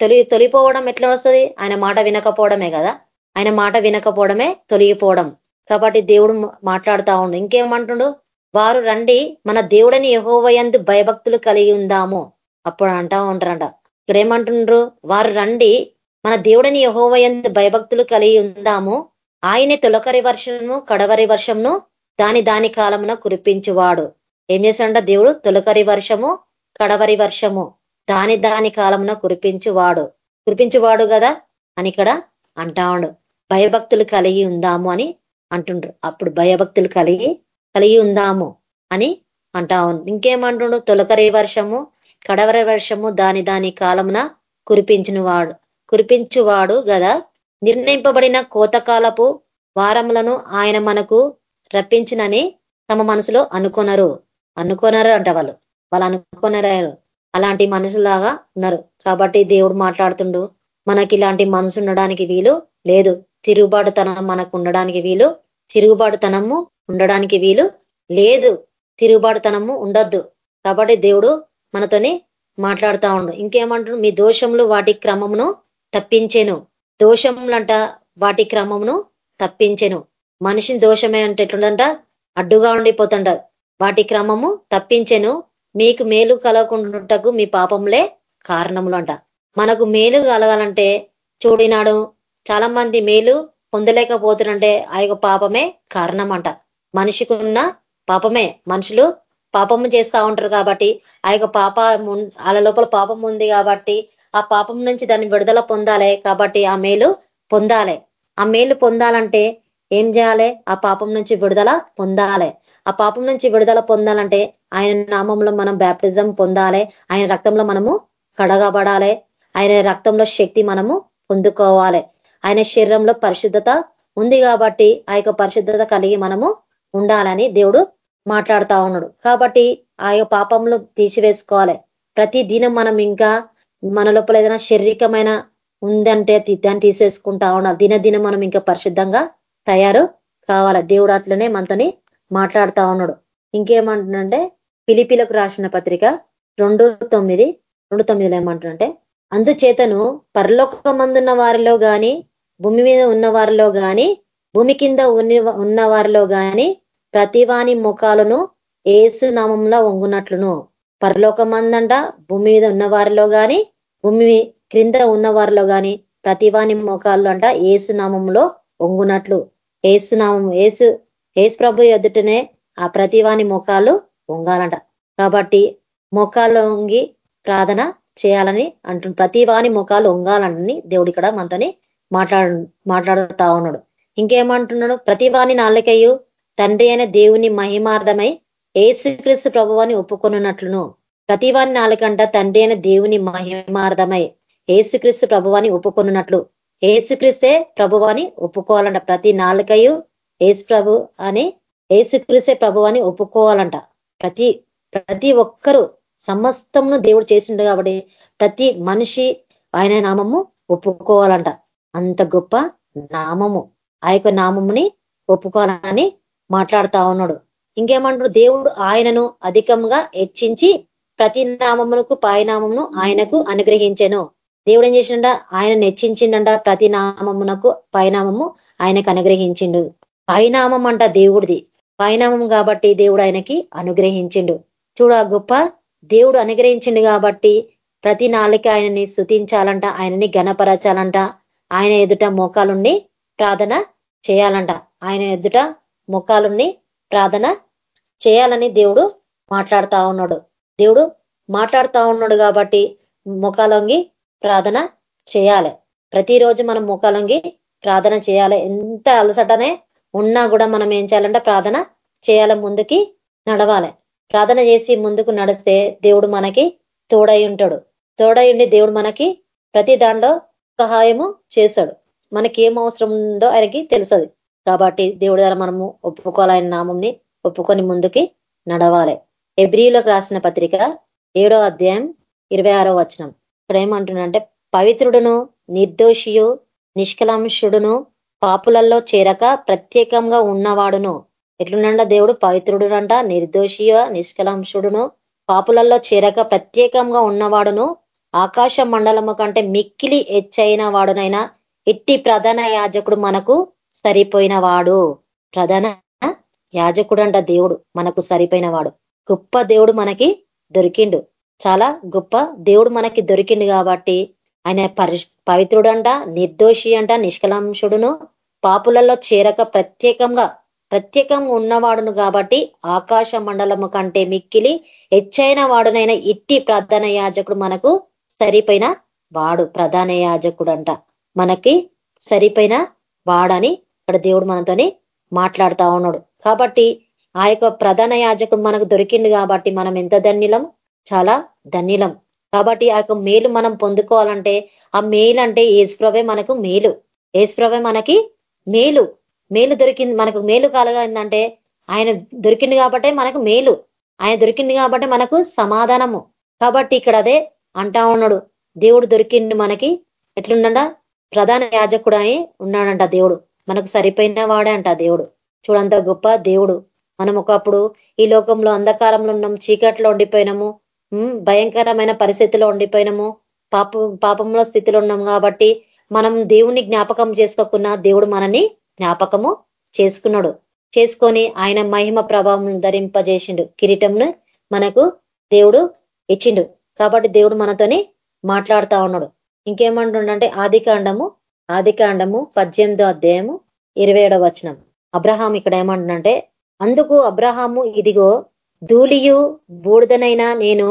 తొలి తొలిపోవడం ఎట్లా వస్తుంది? ఆయన మాట వినకపోవడమే కదా. ఆయన మాట వినకపోవడమే తొలగిపోవడం. కాబట్టి దేవుడు మాట్లాడుతా ఉండు. ఇంకేమంటుండు? వారు రండి మన దేవుడని యహోవయందు భయభక్తులు కలిగి ఉందాము. అప్పుడు అంటా ఉంటారంట. ఇక్కడ ఏమంటుండ్రు వారు రండి మన దేవుడని యహోవయందు భయభక్తులు కలిగి ఉందాము. ఆయనే తొలకరి వర్షము కడవరి వర్షంను దాని దాని కాలమున కురిపించువాడు. ఏం చేశాడ దేవుడు? తొలకరి వర్షము కడవరి వర్షము దాని దాని కాలమున కురిపించువాడు. కురిపించువాడు కదా అని ఇక్కడ అంటాడు భయభక్తులు కలిగి ఉందాము అని అంటుండ్రు. అప్పుడు భయభక్తులు కలిగి కలిగి ఉందాము అని అంటా ఇంకేమంటుండు? తొలకరి వర్షము కడవరి వర్షము దాని దాని కాలమున కురిపించిన వాడు కురిపించువాడు గదా. నిర్ణయింపబడిన కోతకాలపు వారములను ఆయన మనకు రప్పించినని తమ మనసులో అనుకొనరు. అనుకున్నారు అంట వాళ్ళు. వాళ్ళు అనుకున్నారు అలాంటి మనుషులాగా ఉన్నారు. కాబట్టి దేవుడు మాట్లాడుతుండు. మనకి ఇలాంటి మనసు ఉండడానికి వీలు లేదు. తిరుగుబాటుతనం మనకు ఉండడానికి వీలు తిరుగుబాటుతనము ఉండడానికి వీలు లేదు. తిరుగుబాటుతనము ఉండొద్దు. కాబట్టి దేవుడు మనతోని మాట్లాడుతా ఉండు. ఇంకేమంటాడు మీ దోషములు వాటి క్రమమును తప్పించెను. దోషములంట వాటి క్రమమును తప్పించెను. మనిషిని దోషమే అంటే ఎట్లుందంట? అడ్డుగా ఉండిపోతుంట. వాటి క్రమము తప్పించెను. మీకు మేలు కలగకుండాటకు మీ పాపంలే కారణములు అంట మనకు మేలు కలగాలంటే చూడినాడు చాలా మంది మేలు పొందలేకపోతున్నంటే ఆ యొక్క పాపమే కారణం మనిషికున్న మనిషికి ఉన్న పాపమే. మనుషులు పాపము చేస్తూ ఉంటారు కాబట్టి ఆ యొక్క పాప వాళ్ళ లోపల పాపం ఉంది కాబట్టి ఆ పాపం నుంచి దాన్ని విడుదల పొందాలి కాబట్టి ఆ మేలు పొందాలి. ఆ మేలు పొందాలంటే ఏం చేయాలి? ఆ పాపం నుంచి విడుదల పొందాలి. ఆ పాపం నుంచి విడుదల పొందాలంటే ఆయన నామంలో మనం బ్యాప్టిజం పొందాలి. ఆయన రక్తంలో మనము కడగబడాలి. ఆయన రక్తంలో శక్తి మనము పొందుకోవాలి. ఆయన శరీరంలో పరిశుద్ధత ఉంది కాబట్టి ఆ యొక్క పరిశుద్ధత కలిగి మనము ఉండాలని దేవుడు మాట్లాడుతా ఉన్నాడు. కాబట్టి ఆ యొక్క పాపంలో తీసివేసుకోవాలి. ప్రతి దినం మనం ఇంకా మన లోపల ఏదైనా శారీరకమైన ఉందంటే దాన్ని తీసేసుకుంటా ఉండాలి. దినదినం మనం ఇంకా పరిశుద్ధంగా తయారు కావాలి. దేవుడు అట్లనే మనతోని మాట్లాడుతా ఉన్నాడు. ఇంకేమంటుందంటే పిలిపిలకు రాసిన పత్రిక రెండు తొమ్మిది రెండు తొమ్మిదిలో ఏమంటుందంటే అందుచేతను పరలోకమందున్న వారిలో గాని భూమి మీద ఉన్న వారిలో గాని భూమి కింద ఉన్న వారిలో గాని ప్రతివాని ముఖాలను ఏసు నామంలో వంగునట్లును. పరలోకమందంట భూమి మీద ఉన్న వారిలో గాని భూమి క్రింద ఉన్న వారిలో గాని ప్రతివాని ముఖాలు అంట ఏసు నామంలో వంగునట్లు. ఏసు నామం ఏసు ఏసు ప్రభు ఎదుటనే ఆ ప్రతివాని ముఖాలు వంగాలంట. కాబట్టి ముఖాలు వంగి ప్రార్థన చేయాలని అంటుండ్రు ప్రతి వాని ముఖాలు ఒంగాలని దేవుడు ఇక్కడ మనతోని మాట్లాడు మాట్లాడుతా ఉన్నాడు. ఇంకేమంటున్నాడు? ప్రతి వాని నాలుకయ్యు తండ్రి అయిన దేవుని మహిమార్థమై ఏసుక్రీస్తు ప్రభువాన్ని ఒప్పుకొనున్నట్లును. ప్రతి వాని నాలుకంట తండ్రి అయిన దేవుని మహిమార్థమై ఏసుక్రీస్తు ప్రభువాన్ని ఒప్పుకొనున్నట్లు. ఏసుక్రీస్తే ప్రభువాని ఒప్పుకోవాలంట. ప్రతి నాలుకయు ఏసు ప్రభు అని ఏసుక్రీస్తే ప్రభువాని ఒప్పుకోవాలంట. ప్రతి ప్రతి ఒక్కరూ సమస్తమును దేవుడు చేసిండు కాబట్టి ప్రతి మనిషి ఆయన నామము ఒప్పుకోవాలంట. అంత గొప్ప నామము. ఆ యొక్క నామముని ఒప్పుకోవాలని మాట్లాడుతా ఉన్నాడు. ఇంకేమంటాడు దేవుడు ఆయనను అధికంగా హెచ్చించి ప్రతి నామమునకు పాయనామమును ఆయనకు అనుగ్రహించెను. దేవుడు ఏం చేసిండ ఆయన హెచ్చించిండ ప్రతి నామమునకు పైనామము ఆయనకు అనుగ్రహించిండు. పైనామం అంట దేవుడిది. పైనామం కాబట్టి దేవుడు ఆయనకి అనుగ్రహించిండు. చూడు ఆ గొప్ప దేవుడు అనుగ్రహించిండు కాబట్టి ప్రతి నాలుక ఆయనని స్థుతించాలంట ఆయనని గణపరచాలంట ఆయన ఎదుట మోకాలుండి ప్రార్థన చేయాలంట. ఆయన ఎదుట మోకాలుండి ప్రార్థన చేయాలని దేవుడు మాట్లాడుతా ఉన్నాడు. దేవుడు మాట్లాడుతా ఉన్నాడు కాబట్టి ముఖాలొంగి ప్రార్థన చేయాలి. ప్రతిరోజు మనం ముఖాలొంగి ప్రార్థన చేయాలి. ఎంత అలసటనే ఉన్నా కూడా మనం ఏం చేయాలంటే ప్రార్థన చేయాలి ముందుకి నడవాలి. ప్రార్థన చేసి ముందుకు నడిస్తే దేవుడు మనకి తోడై ఉంటాడు. తోడై ఉండి దేవుడు మనకి ప్రతి దాంట్లో సహాయము చేశాడు మనకి ఏం అవసరం ఉందో ఆయనకి తెలుసది కాబట్టి దేవుడి ద్వారా మనము ఒప్పుకోవాలి ఆయన నామంని ఒప్పుకొని ముందుకి నడవాలి. ఎబ్రిలోకి రాసిన పత్రిక ఏడో అధ్యాయం ఇరవై ఆరో వచనం. ఇక్కడ ఏమంటుందంటే పవిత్రుడును నిర్దోషియు నిష్కలాంశుడును పాపులల్లో చేరక ప్రత్యేకంగా ఉన్నవాడును. ఎట్లుండ దేవుడు? పవిత్రుడునంట నిర్దోషియ నిష్కలాంశుడును పాపులలో చేరక ప్రత్యేకంగా ఉన్నవాడును. ఆకాశ మండలము కంటే మిక్కిలి ఎచ్చైన వాడునైనా ఎట్టి ప్రధాన యాజకుడు మనకు సరిపోయిన వాడు ప్రధాన యాజకుడు అంట దేవుడు మనకు సరిపోయిన వాడు గొప్ప దేవుడు మనకి దొరికిండు. చాలా గొప్ప దేవుడు మనకి దొరికిండు కాబట్టి ఆయన పరి పవిత్రుడంట నిర్దోషి అంట నిష్కలాంశుడును పాపులలో చేరక ప్రత్యేకంగా ప్రత్యేకంగా ఉన్నవాడును కాబట్టి ఆకాశ మండలము కంటే మిక్కిలి హెచ్చైన వాడునైనా ఇట్టి ప్రధాన యాజకుడు మనకు సరిపోయిన వాడు. ప్రధాన యాజకుడు అంట మనకి సరిపోయిన వాడని ఇక్కడ దేవుడు మనతోని మాట్లాడుతా ఉన్నాడు. కాబట్టి ఆ యొక్క ప్రధాన యాజకుడు మనకు దొరికింది కాబట్టి మనం ఎంత ధన్యులం? చాలా ధన్యులం. కాబట్టి ఆ యొక్క మేలు మనం పొందుకోవాలంటే ఆ మేలు అంటే ఏసుప్రభే మనకు మేలు. ఏసుప్రభే మనకి మేలు. మేలు దొరికింది మనకు మేలు కలగందంటే ఆయన దొరికింది కాబట్టే మనకు మేలు. ఆయన దొరికింది కాబట్టి మనకు సమాధానము. కాబట్టి ఇక్కడ అదే అంటా ఉన్నాడు. దేవుడు దొరికింది మనకి ఎట్లుండ ప్రధాన యాజకుడు అని ఉన్నాడంట దేవుడు. మనకు సరిపోయిన వాడే అంట దేవుడు. చూడంత గొప్ప దేవుడు. మనం ఒకప్పుడు ఈ లోకంలో అంధకారంలో ఉన్నాం చీకట్లో ఉండిపోయినాము భయంకరమైన పరిస్థితిలో ఉండిపోయినాము పాప పాపంలో స్థితిలో ఉన్నాం కాబట్టి మనం దేవుణ్ణి జ్ఞాపకం చేసుకోకున్నా దేవుడు మనని జ్ఞాపకము చేసుకున్నాడు. చేసుకొని ఆయన మహిమ ప్రభావం ధరింపజేసిండు. కిరీటంను మనకు దేవుడు ఇచ్చిండు. కాబట్టి దేవుడు మనతోని మాట్లాడుతా ఉన్నాడు. ఇంకేమంటుండంటే ఆది కాండము ఆది కాండము పద్దెనిమిదో అధ్యాయము ఇరవై ఏడవ వచనం. అబ్రహాం ఇక్కడ ఏమంటుందంటే అందుకు అబ్రహాము ఇదిగో ధూళియు బూడిదనైనా నేను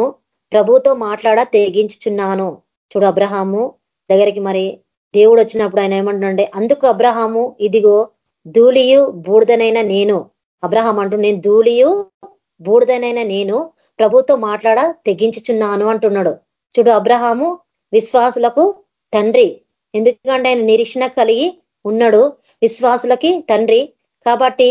ప్రభుతో మాట్లాడ తెగించుచున్నాను. చూడు అబ్రహాము దగ్గరికి మరి దేవుడు వచ్చినప్పుడు ఆయన ఏమంటుండే అందుకు అబ్రహాము ఇదిగో ధూళియు బూడిదనైనా నేను. అబ్రహాం అంటు నేను ధూళియు బూడిదనైనా నేను ప్రభుతో మాట్లాడ తెగించుచున్నాను అంటున్నాడు. చూడు అబ్రహాము విశ్వాసులకు తండ్రి. ఎందుకంటే ఆయన నిరీక్షణ కలిగి ఉన్నాడు విశ్వాసులకి తండ్రి. కాబట్టి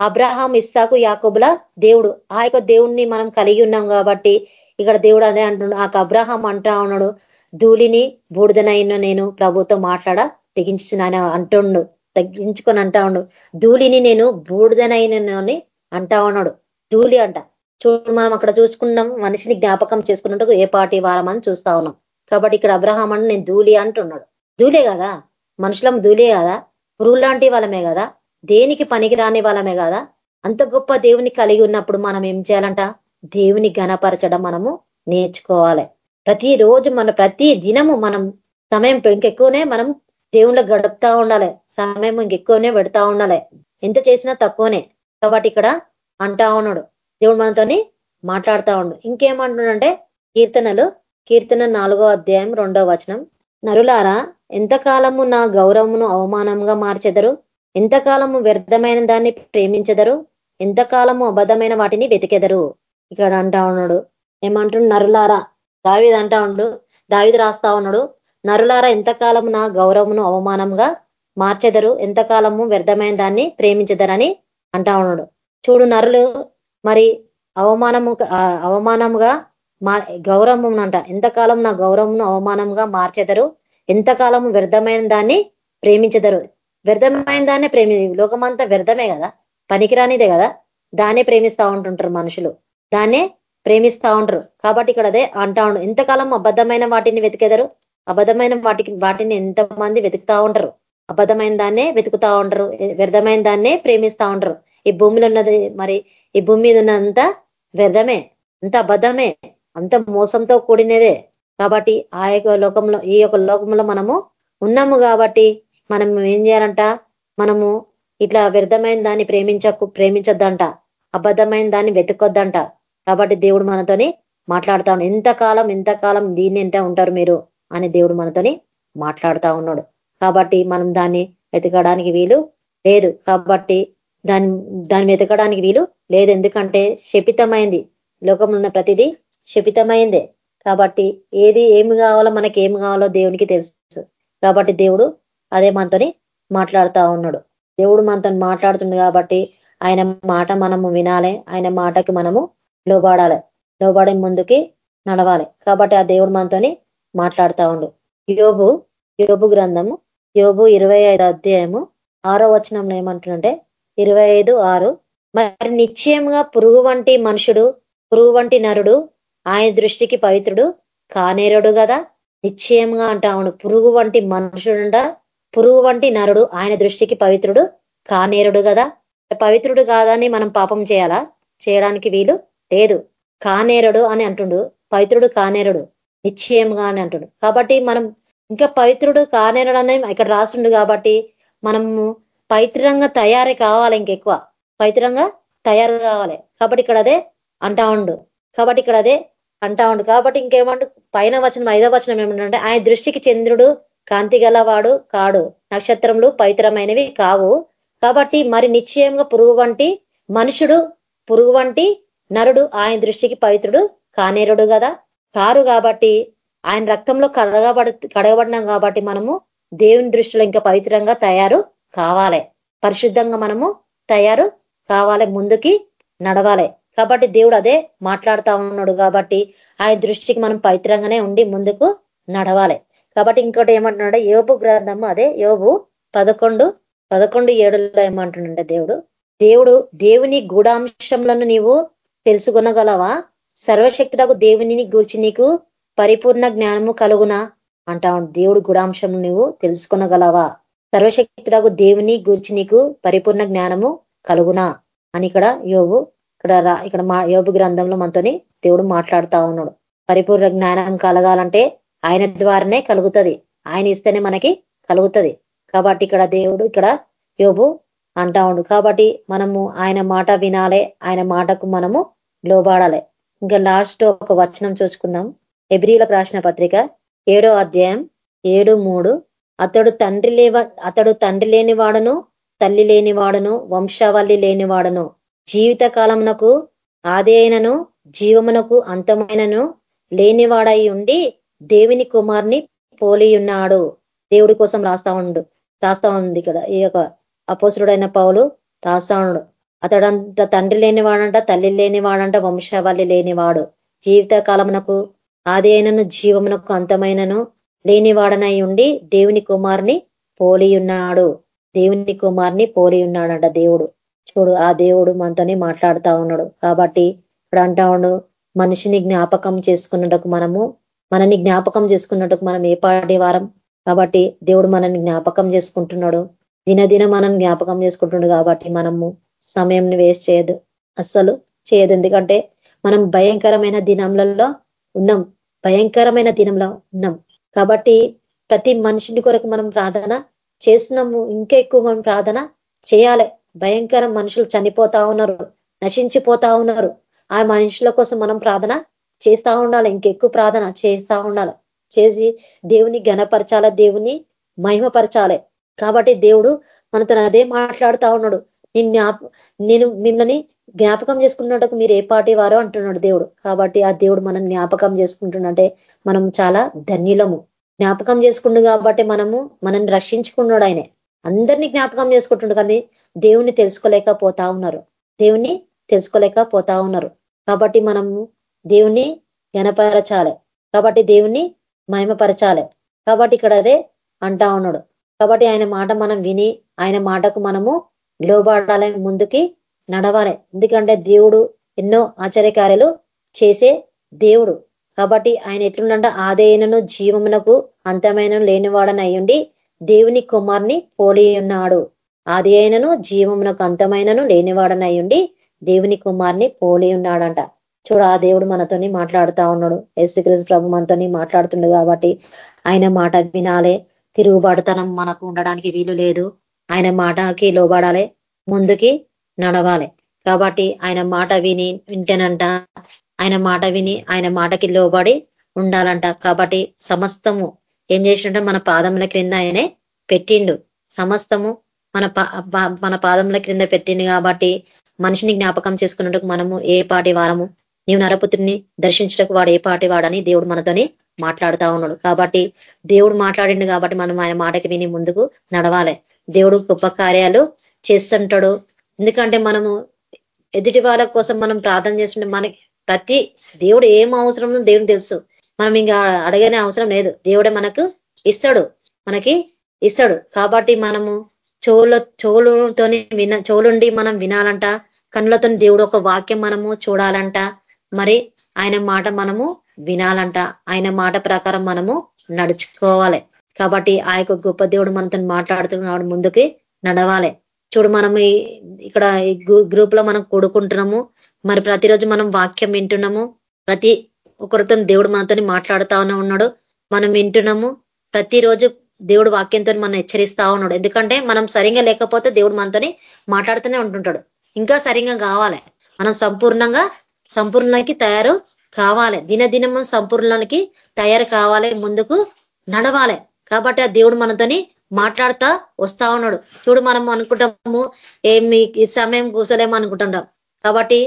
అబ్రహాం ఇస్సాకు యాకోబుల దేవుడు. ఆ యొక్క దేవుణ్ణి మనం కలిగి ఉన్నాం కాబట్టి ఇక్కడ దేవుడు అదే అంటున్నాడు ఆ అబ్రహాం అంటా ఉన్నాడు ధూళిని బూడిదనైన నేను ప్రభుతో మాట్లాడ తెగించున్నాను అంటుండు. తగ్గించుకొని అంటా ఉండు. ధూళిని నేను బూడిదనైనని అంటా ఉన్నాడు. ధూళి అంట. చూడు మనం అక్కడ చూసుకున్నాం మనిషిని జ్ఞాపకం చేసుకున్నట్టు ఏ పాటి వారం అని చూస్తా ఉన్నాం. కాబట్టి ఇక్కడ అబ్రహాం అంటే నేను ధూళి అంటున్నాడు. ధూలే కదా? మనుషులం ధూలే కదా? పురుగు లాంటి వాళ్ళమే కదా? దేనికి పనికి రాని వాళ్ళమే కదా? అంత గొప్ప దేవుని కలిగి ఉన్నప్పుడు మనం ఏం చేయాలంట? దేవుని గణపరచడం మనము నేర్చుకోవాలి. ప్రతిరోజు మన ప్రతి దినము మనం సమయం ఇంకెక్కువనే మనం దేవుళ్ళ గడుపుతా ఉండాలి. సమయం ఇంకెక్కువనే పెడతా ఉండాలి. ఎంత చేసినా తక్కువనే. కాబట్టి ఇక్కడ అంటా ఉన్నాడు. దేవుడు మనతోని మాట్లాడుతా ఉండు. ఇంకేమంటున్నాడంటే కీర్తనలు కీర్తన నాలుగో అధ్యాయం రెండో వచనం. నరులారా ఎంతకాలము నా గౌరవమును అవమానంగా మార్చెదరు? ఎంతకాలము వ్యర్థమైన దాన్ని ప్రేమించెదరు? ఎంతకాలము అబద్ధమైన వాటిని వెతికెదరు? ఇక్కడ అంటా ఉన్నాడు. ఏమంటుండు నరులారా దావిది అంటా ఉండు దావిది రాస్తా ఉన్నాడు నరులారా ఎంతకాలము నా గౌరవమును అవమానంగా మార్చెదరు? ఎంతకాలము వ్యర్థమైన దాన్ని ప్రేమించదరని? అంటా ఉన్నాడు. చూడు నరులు మరి అవమానము అవమానముగా మా గౌరవం అంట ఎంతకాలం నా గౌరవమును అవమానంగా మార్చెదరు? ఎంతకాలము వ్యర్థమైన దాన్ని ప్రేమించదరు? వ్యర్థమైన దాన్నే ప్రేమి లోకమంతా వ్యర్థమే కదా? పనికిరానిదే కదా? దాన్నే ప్రేమిస్తా ఉంటుంటారు మనుషులు. దాన్నే ప్రేమిస్తా ఉంటారు కాబట్టి ఇక్కడ అదే అంటా ఉండరు. ఎంతకాలం అబద్ధమైన వాటిని వెతికెదరు? అబద్ధమైన వాటికి వాటిని ఎంతమంది వెతుకుతా ఉంటారు అబద్ధమైన దాన్నే వెతుకుతా ఉంటారు వ్యర్థమైన దాన్నే ప్రేమిస్తా ఉంటారు ఈ భూమిలో ఉన్నది మరి ఈ భూమి మీద ఉన్నంత వ్యర్థమే అంత అబద్ధమే అంత మోసంతో కూడినదే. కాబట్టి ఆ యొక్క లోకంలో ఈ యొక్క లోకంలో మనము ఉన్నాము కాబట్టి మనం ఏం చేయాలంట? మనము ఇట్లా వ్యర్థమైన దాన్ని ప్రేమించకు ప్రేమించొద్దంట. అబద్ధమైన దాన్ని వెతుకొద్దంట. కాబట్టి దేవుడు మనతోని మాట్లాడుతా ఎంతకాలం ఎంతకాలం దీన్ని ఎంత ఉంటారు మీరు? అని దేవుడు మనతోని మాట్లాడుతా ఉన్నాడు. కాబట్టి మనం దాన్ని వెతకడానికి వీలు లేదు. కాబట్టి దాని దాన్ని వెతకడానికి వీలు లేదు. ఎందుకంటే శపితమైంది. లోకంలో ఉన్న ప్రతిదీ శపితమైందే. కాబట్టి ఏది ఏమి కావాలో మనకి ఏమి కావాలో దేవునికి తెలుసు. కాబట్టి దేవుడు అదే మనతోని మాట్లాడుతూ ఉన్నాడు. దేవుడు మనతో మాట్లాడుతుంది కాబట్టి ఆయన మాట మనము వినాలి. ఆయన మాటకి మనము లోబాడాలి. లోబడే ముందుకి నడవాలి. కాబట్టి ఆ దేవుడు మనతోని మాట్లాడుతూ ఉండు. యోబు యోబు గ్రంథము యోబు ఇరవై అధ్యాయము ఆరో వచనంలో ఏమంటుందంటే ఇరవై ఐదు ఆరు మరి నిశ్చయంగా పురుగు వంటి మనుషుడు పురుగు వంటి నరుడు ఆయన దృష్టికి పవిత్రుడు కానేరుడు కదా నిశ్చయంగా అంటావును పురుగు వంటి మనుషుడుండ పురుగు వంటి నరుడు ఆయన దృష్టికి పవిత్రుడు కానేరుడు కదా పవిత్రుడు కాదని మనం పాపం చేయాలా? చేయడానికి వీలు లేదు. కానేరుడు అని అంటుండు. పవిత్రుడు కానేరుడు. నిశ్చయంగా అని అంటుడు. కాబట్టి మనం ఇంకా పవిత్రుడు కానేరుడు అనే ఇక్కడ రాసిండు కాబట్టి మనము పవిత్రంగా తయారీ కావాలి ఇంకెక్కువ. పవిత్రంగా తయారు కావాలి. కాబట్టి ఇక్కడ అదే అంటా ఉండు. కాబట్టి ఇక్కడ అదే అంటా ఉండు. కాబట్టి ఇంకేమంటు? పైన వచనం ఐదో వచనం ఏమంటే ఆయన దృష్టికి చంద్రుడు కాంతి గలవాడు కాడు. నక్షత్రములు పవిత్రమైనవి కావు. కాబట్టి మరి నిశ్చయంగా పురుగు వంటి మనుషుడు పురుగు వంటి నరుడు ఆయన దృష్టికి పవిత్రుడు కానేరుడు కదా కారు కాబట్టి ఆయన రక్తంలో కడగబడి కడగబడినాం కాబట్టి మనము దేవుని దృష్టిలో ఇంకా పవిత్రంగా తయారు కావాలి. పరిశుద్ధంగా మనము తయారు కావాలి ముందుకి నడవాలి. కాబట్టి దేవుడు అదే మాట్లాడుతా ఉన్నాడు కాబట్టి ఆయన దృష్టికి మనం పవిత్రంగానే ఉండి ముందుకు నడవాలి. కాబట్టి ఇంకోటి ఏమంటున్నాడు? యోబు గ్రంథము అదే యోబు పదకొండు పదకొండు ఏడులో ఏమంటున్నాడు దేవుడు దేవుడు దేవుని గూఢాంశంలను నీవు తెలుసుకొనగలవా? సర్వశక్తులకు దేవుని గూర్చి నీకు పరిపూర్ణ జ్ఞానము కలుగునా? అంటా దేవుడు గుడాంశం నువ్వు తెలుసుకొనగలవా? సర్వశక్తులకు దేవుని గూర్చి నీకు పరిపూర్ణ జ్ఞానము కలుగునా? అని ఇక్కడ యోగు ఇక్కడ ఇక్కడ మా యోగు గ్రంథంలో మనతోని దేవుడు మాట్లాడుతా ఉన్నాడు. పరిపూర్ణ జ్ఞానం కలగాలంటే ఆయన ద్వారానే కలుగుతుంది. ఆయన ఇస్తేనే మనకి కలుగుతుంది. కాబట్టి ఇక్కడ దేవుడు ఇక్కడ యోబు అంటా ఉండు. కాబట్టి మనము ఆయన మాట వినాలే ఆయన మాటకు మనము లోబాడాలి. ఇంకా లాస్ట్ ఒక వచనం చూసుకుందాం. ఎబ్రిలకు రాసిన పత్రిక ఏడో అధ్యాయం ఏడు మూడు. అతడు తండ్రి లేవ అతడు తండ్రి లేనివాడను తల్లి లేనివాడను వంశావళి లేనివాడను జీవిత కాలమునకు ఆదేయనను జీవమునకు అంతమైనను లేనివాడై ఉండి దేవుని కుమార్ని పోలి ఉన్నాడు దేవుడి కోసం రాస్తా ఉండు రాస్తా ఉంది ఇక్కడ. ఈ యొక్క అపోసుడైన పౌలు రాస్తా ఉండు అతడంత తండ్రి లేనివాడంట తల్లి లేనివాడంట వంశావళి లేనివాడు. జీవిత కాలమునకు ఆది అయినను జీవమునకు అంతమైనను లేనివాడనై ఉండి దేవుని కుమార్ని పోలి ఉన్నాడు దేవుని కుమార్ని పోలి ఉన్నాడంట దేవుడు. చూడు ఆ దేవుడు మనతోనే మాట్లాడుతా ఉన్నాడు. కాబట్టి ఇక్కడ అంటా మనిషిని జ్ఞాపకం చేసుకున్నట్టుకు మనము మనని జ్ఞాపకం చేసుకున్నట్టుకు మనం ఏ పాడే వారం? కాబట్టి దేవుడు మనల్ని జ్ఞాపకం చేసుకుంటున్నాడు. దినదిన మనం జ్ఞాపకం చేసుకుంటున్నాడు కాబట్టి మనము సమయం వేస్ట్ చేయదు. అస్సలు చేయదు. ఎందుకంటే మనం భయంకరమైన దినంలలో ఉన్నాం. భయంకరమైన దినంలో ఉన్నాం. కాబట్టి ప్రతి మనిషిని కొరకు మనం ప్రార్థన చేసినాము ఇంకా ఎక్కువ మనం ప్రార్థన చేయాలి. భయంకర మనుషులు చనిపోతా ఉన్నారు. నశించిపోతా ఉన్నారు. ఆ మనుషుల కోసం మనం ప్రార్థన చేస్తా ఉండాలి. ఇంకెక్కువ ప్రార్థన చేస్తా ఉండాలి. చేసి దేవుని ఘనపరచాల. దేవుని మహిమపరచాలి. కాబట్టి దేవుడు మనతో అదే మాట్లాడుతా ఉన్నాడు. నేను నేను మిమ్మల్ని జ్ఞాపకం చేసుకున్నట్టుకు మీరు ఏ పాటి వారో అంటున్నాడు దేవుడు. కాబట్టి ఆ దేవుడు మనం జ్ఞాపకం చేసుకుంటున్నట్టే మనం చాలా ధన్యులము. జ్ఞాపకం చేసుకుండు కాబట్టి మనము మనల్ని రక్షించుకున్నాడు ఆయనే. అందరినీ జ్ఞాపకం చేసుకుంటుండు కానీ దేవుని తెలుసుకోలేకపోతా ఉన్నారు. దేవుని తెలుసుకోలేకపోతా ఉన్నారు. కాబట్టి మనము దేవుణ్ణి ఘనపరచాలి. కాబట్టి దేవుణ్ణి మహిమపరచాలి. కాబట్టి ఇక్కడ అదే అంటా ఉన్నాడు. కాబట్టి ఆయన మాట మనం విని ఆయన మాటకు మనము లోబాడాలి ముందుకి నడవాలి. ఎందుకంటే దేవుడు ఎన్నో ఆశ్చర్యకార్యాలు చేసే దేవుడు. కాబట్టి ఆయన ఎట్లుండంట ఆదేయనను జీవమునకు అంతమైన లేనివాడని అయ్యుండి దేవుని కుమార్ని పోలి ఉన్నాడు. ఆది అయినను జీవమునకు అంతమైనను లేనివాడని అయ్యుండి దేవుని కుమార్ని పోలి ఉన్నాడంట. చూడు ఆ దేవుడు మనతోని మాట్లాడుతా ఉన్నాడు. యేసుక్రీస్తు ప్రభు మనతోని మాట్లాడుతుండు కాబట్టి ఆయన మాట వినాలే. తిరుగుబడుతనం మనకు ఉండడానికి వీలు లేదు. ఆయన మాటకి లోబడాలి ముందుకి నడవాలి. కాబట్టి ఆయన మాట విని వింటేనంట ఆయన మాట విని ఆయన మాటకి లోబడి ఉండాలంట. కాబట్టి సమస్తము ఏం చేసినట్టు మన పాదముల క్రింద ఆయనే పెట్టిండు. సమస్తము మన మన పాదముల క్రింద పెట్టిండు కాబట్టి మనిషిని జ్ఞాపకం చేసుకున్నట్టుకు మనము ఏ పాటి వారము నీవు నరపుత్రుని దర్శించటకు వాడు ఏ పాటి వాడని దేవుడు మనతోని మాట్లాడుతా ఉన్నాడు. కాబట్టి దేవుడు మాట్లాడిండు కాబట్టి మనం ఆయన మాటకి విని ముందుకు నడవాలి. దేవుడు గొప్ప కార్యాలు చేస్తుంటాడు. ఎందుకంటే మనము ఎదుటి వాళ్ళ కోసం మనం ప్రార్థన చేస్తుంటే మనకి ప్రతి దేవుడు ఏం అవసరం దేవుడు తెలుసు. మనం ఇంకా అడగనే అవసరం లేదు. దేవుడే మనకు ఇస్తాడు. మనకి ఇస్తాడు. కాబట్టి మనము చెవుల చెవులతోని విన చెవులుండి మనం వినాలంట. కన్నులతో దేవుడు ఒక వాక్యం మనము చూడాలంట. మరి ఆయన మాట మనము వినాలంట. ఆయన మాట ప్రకారం మనము నడుచుకోవాలి. కాబట్టి ఆ యొక్క గొప్ప దేవుడు మనతో మాట్లాడుతున్నాడు. ముందుకి నడవాలి. చూడు మనం ఇక్కడ గ్రూప్లో మనం కూడుకుంటున్నాము. మరి ప్రతిరోజు మనం వాక్యం వింటున్నాము. ప్రతి ఒకరితో దేవుడు మనతో మాట్లాడుతానే ఉన్నాడు. మనం వింటున్నాము. ప్రతిరోజు దేవుడు వాక్యంతో మనం హెచ్చరిస్తా ఉన్నాడు. ఎందుకంటే మనం సరిగా లేకపోతే దేవుడు మనతోని మాట్లాడుతూనే ఉంటుంటాడు. ఇంకా సరిగా కావాలి. మనం సంపూర్ణంగా సంపూర్ణకి తయారు కావాలి. దినదినము సంపూర్ణానికి తయారు కావాలి. ముందుకు నడవాలి. కాబట్టి ఆ దేవుడు మనతోని మాట్లాడుతా వస్తా ఉన్నాడు. చూడు మనం అనుకుంటాము ఏమి ఈ సమయం కూర్చోలేము అనుకుంటున్నాం కాబట్టి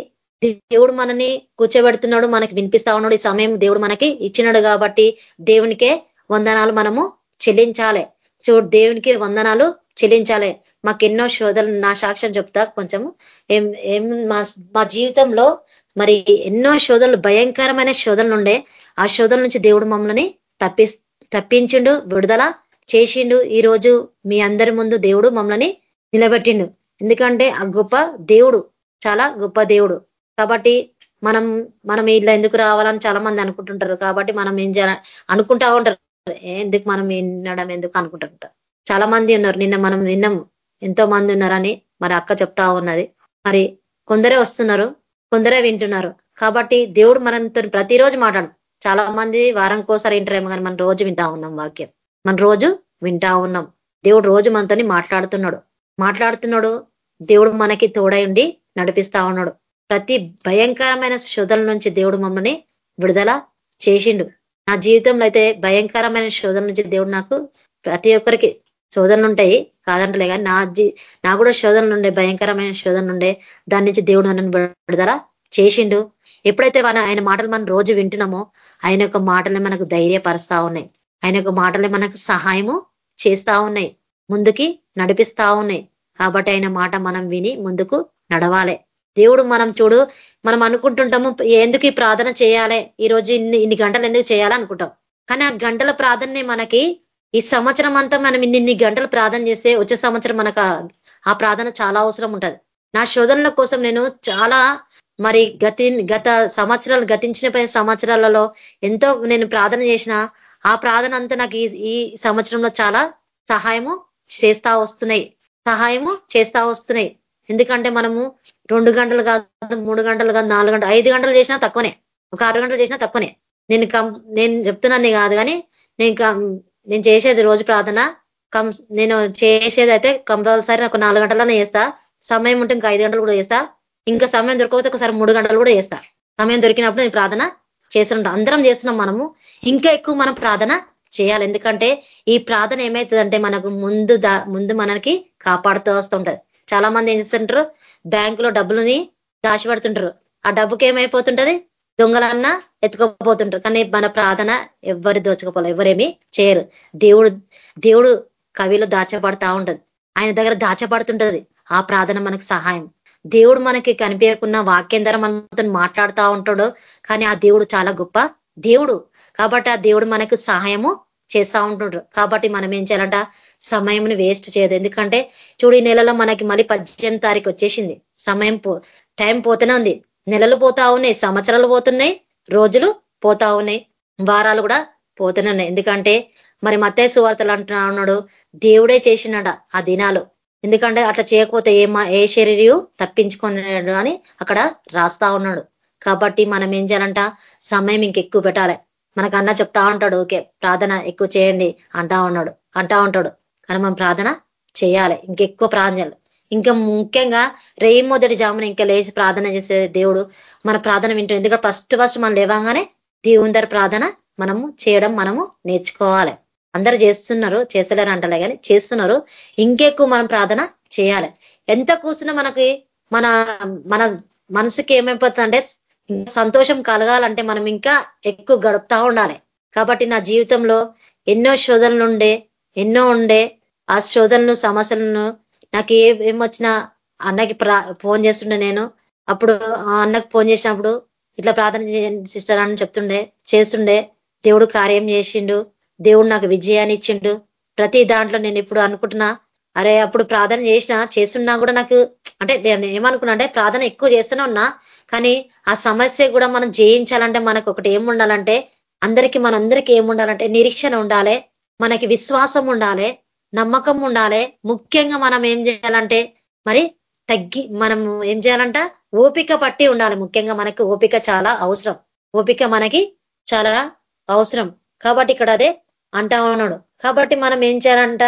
దేవుడు మనని కూర్చోబెడుతున్నాడు మనకి వినిపిస్తా ఉన్నాడు. ఈ సమయం దేవుడు మనకి ఇచ్చినాడు కాబట్టి దేవునికే వందనాలు మనము చెల్లించాలి. చూడు దేవునికి వందనాలు చెల్లించాలి. మాకు ఎన్నో శోధలు నా సాక్ష్యం చెప్తా కొంచెము. ఏం ఏం మా జీవితంలో మరి ఎన్నో శోధనలు భయంకరమైన శోధనలు ఉండే ఆ శోధన నుంచి దేవుడు మమ్మల్ని తప్పి తప్పించిండు విడుదల చేసిండు ఈ రోజు మీ అందరి ముందు దేవుడు మమ్మల్ని నిలబెట్టిండు. ఎందుకంటే ఆ గొప్ప దేవుడు చాలా గొప్ప దేవుడు. కాబట్టి మనం మనం ఇలా ఎందుకు రావాలని చాలా మంది అనుకుంటుంటారు. కాబట్టి మనం ఏం చేయాలి అనుకుంటా ఉంటారు. ఎందుకు మనం వినడం ఎందుకు అనుకుంటుంటారు చాలా మంది ఉన్నారు. నిన్న మనం విన్నాము ఎంతో మంది ఉన్నారని మరి అక్క చెప్తా ఉన్నది. మరి కొందరే వస్తున్నారు కొందరే వింటున్నారు. కాబట్టి దేవుడు మనతో ప్రతిరోజు మాట్లాడు చాలా మంది వారంకోసారి వింటారేమో కానీ మనం రోజు వింటా ఉన్నాం వాక్యం. మన రోజు వింటా ఉన్నాం. దేవుడు రోజు మనతోని మాట్లాడుతున్నాడు. మాట్లాడుతున్నాడు దేవుడు మనకి తోడై ఉండి నడిపిస్తా ఉన్నాడు. ప్రతి భయంకరమైన శోధన నుంచి దేవుడు మమ్మల్ని విడుదల చేసిండు. నా జీవితంలో అయితే భయంకరమైన శోధన నుంచి దేవుడు నాకు ప్రతి ఒక్కరికి శోధనలు ఉంటాయి కాదంటలే కానీ నా జీ నా కూడా శోధనలు ఉండే భయంకరమైన శోధనలు ఉండే దాని నుంచి దేవుడు నన్ను విడుదల చేసిండు. ఎప్పుడైతే ఆయన మాటలు మనం రోజు వింటున్నామో ఆయన యొక్క మాటలే మనకు ధైర్యపరుస్తా ఉన్నాయి. ఆయన యొక్క మాటలే మనకు సహాయము చేస్తా ఉన్నాయి. ముందుకి నడిపిస్తా ఉన్నాయి. కాబట్టి ఆయన మాట మనం విని ముందుకు నడవాలి. దేవుడు మనం చూడు మనం అనుకుంటుంటాము ఎందుకు ఈ ప్రార్థన చేయాలి? ఈ రోజు ఇన్ని ఇన్ని గంటలు ఎందుకు చేయాలనుకుంటాం కానీ ఆ గంటల ప్రార్థనే మనకి ఈ సంవత్సరం అంతా మనం ఇన్ని గంటలు ప్రార్థన చేస్తే వచ్చే సంవత్సరం మనకు ఆ ప్రార్థన చాలా అవసరం ఉంటుంది. నా శోధనల కోసం నేను చాలా మరి గతి గత సంవత్సరాలు గతించిన సంవత్సరాలలో ఎంతో నేను ప్రార్థన చేసిన ఆ ప్రార్థన అంతా నాకు ఈ సంవత్సరంలో చాలా సహాయము చేస్తా వస్తున్నాయి. సహాయము చేస్తా వస్తున్నాయి. ఎందుకంటే మనము రెండు గంటలు కాదు మూడు గంటలు కాదు నాలుగు గంటలు ఐదు గంటలు చేసినా తక్కువనే. ఒక ఆరు గంటలు చేసినా తక్కువనే. నేను నేను చెప్తున్నాను కాదు కానీ నేను నేను చేసేది రోజు ప్రార్థన. కం నేను చేసేది అయితే కంపల్సరీ ఒక నాలుగు గంటలనే చేస్తా. సమయం ఉంటే ఇంకా ఐదు గంటలు కూడా చేస్తా. ఇంకా సమయం దొరకకపోతే ఒకసారి మూడు గంటలు కూడా చేస్తా. సమయం దొరికినప్పుడు నేను ప్రార్థన చేస్తుంటా. అందరం చేస్తున్నాం మనము. ఇంకా ఎక్కువ మనం ప్రార్థన చేయాలి. ఎందుకంటే ఈ ప్రార్థన ఏమవుతుందంటే మనకు ముందు ముందు మనకి కాపాడుతూ వస్తుంటది. చాలా మంది ఏం చేస్తుంటారు? బ్యాంకులో డబ్బులని దాచిపెడుతుంటారు. ఆ డబ్బుకి ఏమైపోతుంటది? దొంగలన్నా ఎత్తుకోపోతుంటారు. కానీ మన ప్రార్థన ఎవరు దోచుకోపోలే ఎవరేమి చేయరు. దేవుడు దేవుడు కవిలో దాచబడతా ఉంటది. ఆయన దగ్గర దాచబడుతుంటది. ఆ ప్రార్థన మనకు సహాయం. దేవుడు మనకి కనిపించకున్న వాక్యం ద్వారా మనతో మాట్లాడుతూ ఉంటాడు. కానీ ఆ దేవుడు చాలా గొప్ప దేవుడు. కాబట్టి ఆ దేవుడు మనకు సహాయము చేస్తా ఉంటుండ్రు కాబట్టి మనం ఏం చేయాలంట? సమయంని వేస్ట్ చేయదు. ఎందుకంటే చూడు ఈ నెలలో మనకి మళ్ళీ పద్దెనిమిది తారీఖు వచ్చేసింది. సమయం పో టైం పోతూనే ఉంది. నెలలు పోతా ఉన్నాయి సంవత్సరాలు పోతున్నాయి రోజులు పోతా ఉన్నాయి వారాలు కూడా పోతూనే ఉన్నాయి. ఎందుకంటే మరి మత్తే సువార్తలు అంటున్నా ఉన్నాడు దేవుడే చేసినాడ ఆ దినాలు. ఎందుకంటే అట్లా చేయకపోతే ఏ ఏ శరీరం తప్పించుకున్నాడు అని అక్కడ రాస్తా ఉన్నాడు. కాబట్టి మనం ఏం చేయాలంట? సమయం ఇంకెక్కువ పెట్టాలి. మనకు అన్న చెప్తా ఉంటాడు ఓకే ప్రార్థన ఎక్కువ చేయండి అంటా ఉన్నాడు అంటా ఉంటాడు. కానీ మనం ప్రార్థన చేయాలి ఇంకెక్కువ ప్రార్థన చేయాలి. ఇంకా ముఖ్యంగా రేయి మొదటి జామున ఇంకా లేచి ప్రార్థన చేసే దేవుడు మన ప్రార్థన వింటాడు ఎందుకంటే ఫస్ట్ ఫస్ట్ మనం లేవంగానే దేవుందరి ప్రార్థన మనము చేయడం మనము నేర్చుకోవాలి. అందరు చేస్తున్నారు చేస్తలేరు అంటలే కానీ చేస్తున్నారు. ఇంకెక్కువ మనం ప్రార్థన చేయాలి. ఎంత కూర్చున్నా మనకి మన మన మనసుకి ఏమైపోతుందంటే సంతోషం కలగాలంటే మనం ఇంకా ఎక్కువ గడుపుతా ఉండాలి. కాబట్టి నా జీవితంలో ఎన్నో శోధనలు ఉండే ఎన్నో ఉండే ఆ శోధనలు సమస్యలను నాకు ఏ ఏమొచ్చినా అన్నకి ఫోన్ చేస్తుండే నేను. అప్పుడు ఆ అన్నకు ఫోన్ చేసినప్పుడు ఇట్లా ప్రార్థన సిస్టర్ అని చెప్తుండే చేస్తుండే. దేవుడు కార్యం చేసిండు. దేవుడు నాకు విజయాన్ని ఇచ్చిండు. ప్రతి దాంట్లో నేను ఇప్పుడు అనుకుంటున్నా అరే అప్పుడు ప్రార్థన చేసినా చేస్తున్నా కూడా నాకు అంటే నేను ఏమనుకున్నా అంటే ప్రార్థన ఎక్కువ చేస్తూనే ఉన్నా కానీ ఆ సమస్య కూడా మనం జయించాలంటే మనకు ఒకటి ఏం ఉండాలంటే అందరికీ మనందరికీ ఏముండాలంటే నిరీక్షణ ఉండాలి మనకి విశ్వాసం ఉండాలి నమ్మకం ఉండాలి. ముఖ్యంగా మనం ఏం చేయాలంటే మరి తగ్గి మనం ఏం చేయాలంట ఓపిక పట్టి ఉండాలి. ముఖ్యంగా మనకి ఓపిక చాలా అవసరం. ఓపిక మనకి చాలా అవసరం. కాబట్టి ఇక్కడ అదే అంటా ఉన్నాడు. కాబట్టి మనం ఏం చేయాలంట?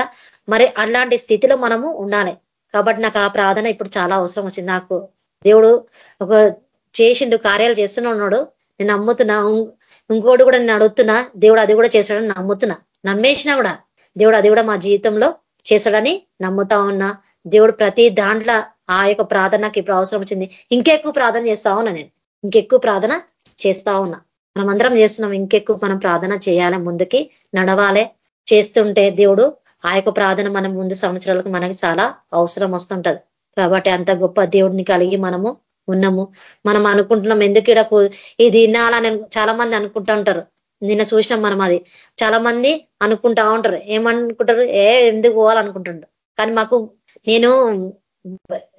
మరి అలాంటి స్థితిలో మనము ఉండాలి. కాబట్టి నాకు ఆ ప్రార్థన ఇప్పుడు చాలా అవసరం వచ్చింది. నాకు దేవుడు ఒక చేసిండు కార్యాలు చేస్తూనే ఉన్నాడు నేను నమ్ముతున్నా. ఇంకోటి కూడా నేను అడుగుతున్నా. దేవుడు అది కూడా చేశాడని నమ్ముతున్నా. నమ్మేసినా కూడా దేవుడు అది కూడా మా జీవితంలో చేశాడని నమ్ముతా ఉన్నా. దేవుడు ప్రతి దాంట్లో ఆ యొక్క ప్రార్థనకి ఇప్పుడు అవసరం వచ్చింది. ఇంకెక్కువ ప్రార్థన చేస్తా ఉన్నా నేను. ఇంకెక్కువ ప్రార్థన చేస్తా ఉన్నా. మనం అందరం చేస్తున్నాం. ఇంకెక్కువ మనం ప్రార్థన చేయాలి ముందుకి. నడవాలి. చేస్తుంటే దేవుడు ఆ యొక్క ప్రార్థన మనం ముందు సంవత్సరాలకు మనకి చాలా అవసరం వస్తుంటది. కాబట్టి అంత గొప్ప దేవుడిని కలిగి మనము ఉన్నాము. మనం అనుకుంటున్నాం ఎందుకు ఇడకు ఇది వినాలని చాలా మంది అనుకుంటూ ఉంటారు. నిన్న చూసినాం మనం అది. చాలా మంది అనుకుంటా ఉంటారు. ఏమనుకుంటారు? ఏ ఎందుకు పోవాలనుకుంటుండ్రు? కానీ మాకు నేను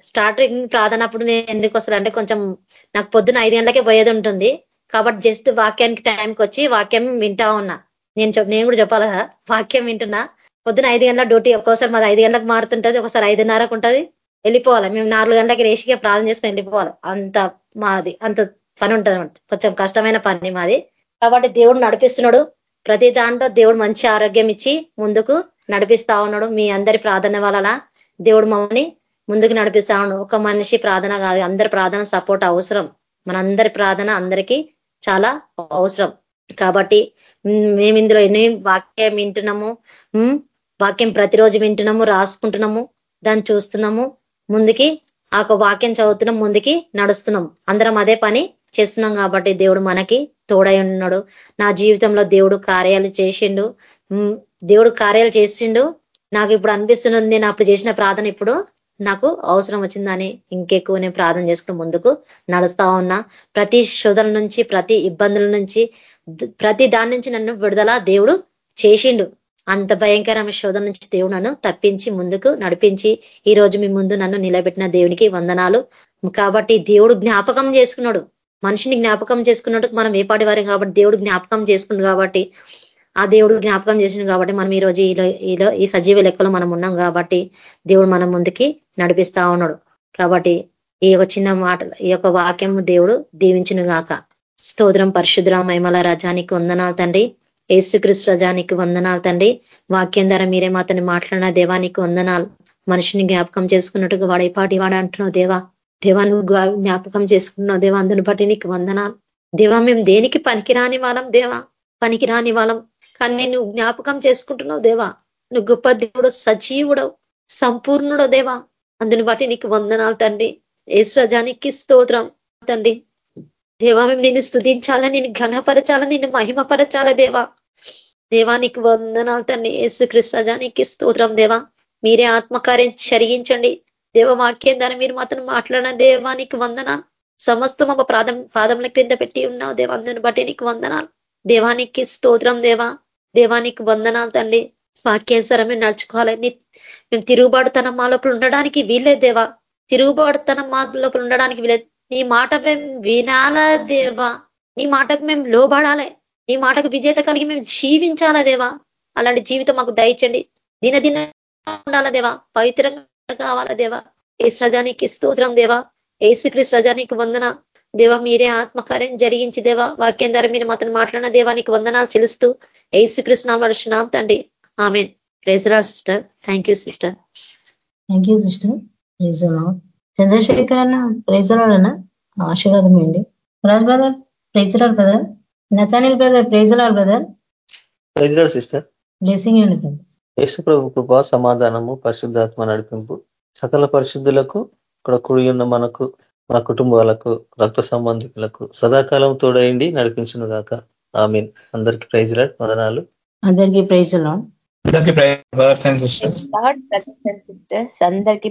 స్టార్టింగ్ ప్రార్థనప్పుడు నేను ఎందుకు వస్తాను అంటే కొంచెం నాకు పొద్దున ఐదు గంటలకే పోయేది ఉంటుంది. కాబట్టి జస్ట్ వాక్యానికి టైంకి వచ్చి వాక్యం వింటా ఉన్నా. నేను నేను కూడా చెప్పాలి? వాక్యం వింటున్నా. పొద్దున ఐదు గంటల డ్యూటీ ఒక్కోసారి మాది ఐదు గంటలకు మారుతుంటది ఒకసారి ఐదున్నరకు ఉంటుంది. వెళ్ళిపోవాలి. మేము నాలుగు గంటలకి రేషిగా ప్రార్థన చేసుకొని వెళ్ళిపోవాలి. అంత మాది అంత పని ఉంటుంది కొంచెం కష్టమైన పని మాది. కాబట్టి దేవుడు నడిపిస్తున్నాడు. ప్రతి దాంట్లో దేవుడు మంచి ఆరోగ్యం ఇచ్చి ముందుకు నడిపిస్తా ఉన్నాడు. మీ అందరి ప్రార్థన వలన దేవుడు మమ్మల్ని ముందుకు నడిపిస్తా ఉన్నాడు. ఒక మనిషి ప్రార్థన కాదు అందరి ప్రార్థన సపోర్ట్ అవసరం. మనందరి ప్రార్థన అందరికీ చాలా అవసరం. కాబట్టి మేము ఇందులో ఎన్ని వాక్యం వింటున్నాము వాక్యం ప్రతిరోజు వింటున్నాము రాసుకుంటున్నాము దాన్ని చూస్తున్నాము ముందుకి ఆ వాక్యం చదువుతున్నాం ముందుకి నడుస్తున్నాం. అందరం అదే పని చేస్తున్నాం కాబట్టి దేవుడు మనకి తోడై ఉన్నాడు. నా జీవితంలో దేవుడు కార్యాలు చేసిండు. దేవుడు కార్యాలు చేసిండు. నాకు ఇప్పుడు అనిపిస్తున్నది నేను అప్పుడు చేసిన ప్రార్థన ఇప్పుడు నాకు అవసరం వచ్చిందని ఇంకెక్కువ నేను ప్రార్థన చేసుకుని ముందుకు నడుస్తా ఉన్నా. ప్రతి శోధన నుంచి ప్రతి ఇబ్బందుల నుంచి ప్రతి దాని నుంచి నన్ను విడుదల దేవుడు చేసిండు. అంత భయంకరమైన శోధన నుంచి దేవుడు నన్ను తప్పించి ముందుకు నడిపించి ఈ రోజు మీ ముందు నన్ను నిలబెట్టిన దేవునికి వందనాలు. కాబట్టి దేవుడు జ్ఞాపకం చేసుకున్నాడు. మనిషిని జ్ఞాపకం చేసుకున్నట్టు మనం ఏపాటి వారం కాబట్టి దేవుడు జ్ఞాపకం చేసుకున్నాడు కాబట్టి ఆ దేవుడు జ్ఞాపకం చేసిండు కాబట్టి మనం ఈ రోజు ఈలో ఈ సజీవ లెక్కలో మనం ఉన్నాం కాబట్టి దేవుడు మనం ముందుకి నడిపిస్తా ఉన్నాడు. కాబట్టి ఈ యొక్క చిన్న మాట ఈ యొక్క వాక్యం దేవుడు దీవించును గాక. స్తోత్రం పరిశుద్ర మైమల రజానికి వందనాలు తండ్రి. ఏసుక్రీస్తు రజానికి వందనాలు తండ్రి. వాక్యం ద్వారా మీరే మాతని మాట్లాడిన దేవానికి వందనాలు. మనిషిని జ్ఞాపకం చేసుకున్నట్టుగా వాడు పాటి వాడు అంటున్నావు దేవా? దేవాను జ్ఞాపకం చేసుకున్నావు దేవా? అందుని బట్టి నీకు వందనాలు. దేవా మేము దేనికి పనికిరాని వాళ్ళం దేవా? పనికిరాని వాళ్ళం. కానీ నువ్వు జ్ఞాపకం చేసుకుంటున్నావు దేవా. నువ్వు గొప్ప దేవుడు సజీవుడవు సంపూర్ణుడో దేవా. అందుని బట్టి నీకు వందనాలు తండ్రి. ఏసురజానికి స్తోత్రం తండ్రి. దేవా మేము నేను స్థుతించాలా నేను ఘనపరచాలా నేను మహిమపరచాలా దేవా. దేవా నీకు వందనాలు తండ్రి. యేసుక్రిస్తజానికి స్తోత్రం దేవా. మీరే ఆత్మకార్యం చరిగించండి దేవవాక్యం ద్వారా మీరు మాత్రం మాట్లాడిన దేవానికి వందనాలు. సమస్తం ఒక పాదం పాదముల క్రింద పెట్టి ఉన్నావు దేవా. అందుని బట్టి నీకు వందనాలు. దేవానికి స్తోత్రం దేవా. దేవానికి వందనాలు తండ్రి. వాక్యానుసారమే నడుచుకోవాలి. మేము తిరుగుబాటుతనం మా లోపల ఉండడానికి వీలే దేవా. తిరుగుబాటుతనం మా లోపల ఉండడానికి వీలేదు నీ మాట మేము వినాలా దేవా? నీ మాటకు మేము లోబడాలి. నీ మాటకు విజేత కలిగి మేము జీవించాలా దేవా? అలాంటి జీవితం మాకు దయచండి దినదిన ఉండాలా దేవా? పవిత్రంగా కావాలా దేవా? ఏ సజానికి స్తోత్రం దేవా? ఏసుక్రీ సజానికి వందన దేవా మీరే ఆత్మకార్యం జరిగించి దేవా వాక్యం ద్వారా మీరు మాత్రం మాట్లాడిన దేవానికి వందనాలు చెల్లిస్తూ ఏసుకృష్ణ వర్షనాం తండ్రి. ఆమె ప్రేజరా sister thank you sister thank you sister praise Chandrasekhar అన్న ప్రైజలాడ్ అన్న ఆశీర్వాదం అండి Raj brother praise the Lord brother Nathaniel brother praise the Lord brother praise the Lord sister blessing అండి బ్రదర్ యేసు ప్రభు కృప సమాధానము పరిశుద్ధాత్మ నడిపింపు సకల పరిశుద్ధులకు ఇక్కడ కుడి ఉన్న మనకు మన కుటుంబాలకు రక్త సంబంధికులకు సదాకాలం తోడైండి నడిపించిన దాకా ఆమె అందరికీ ప్రైజ్ లాడ్. వదనాలు. అందరికీ ప్రైజ్ లాడ్. అందరికీ ప్రైజ్ సిస్టర్స్. అందరికీ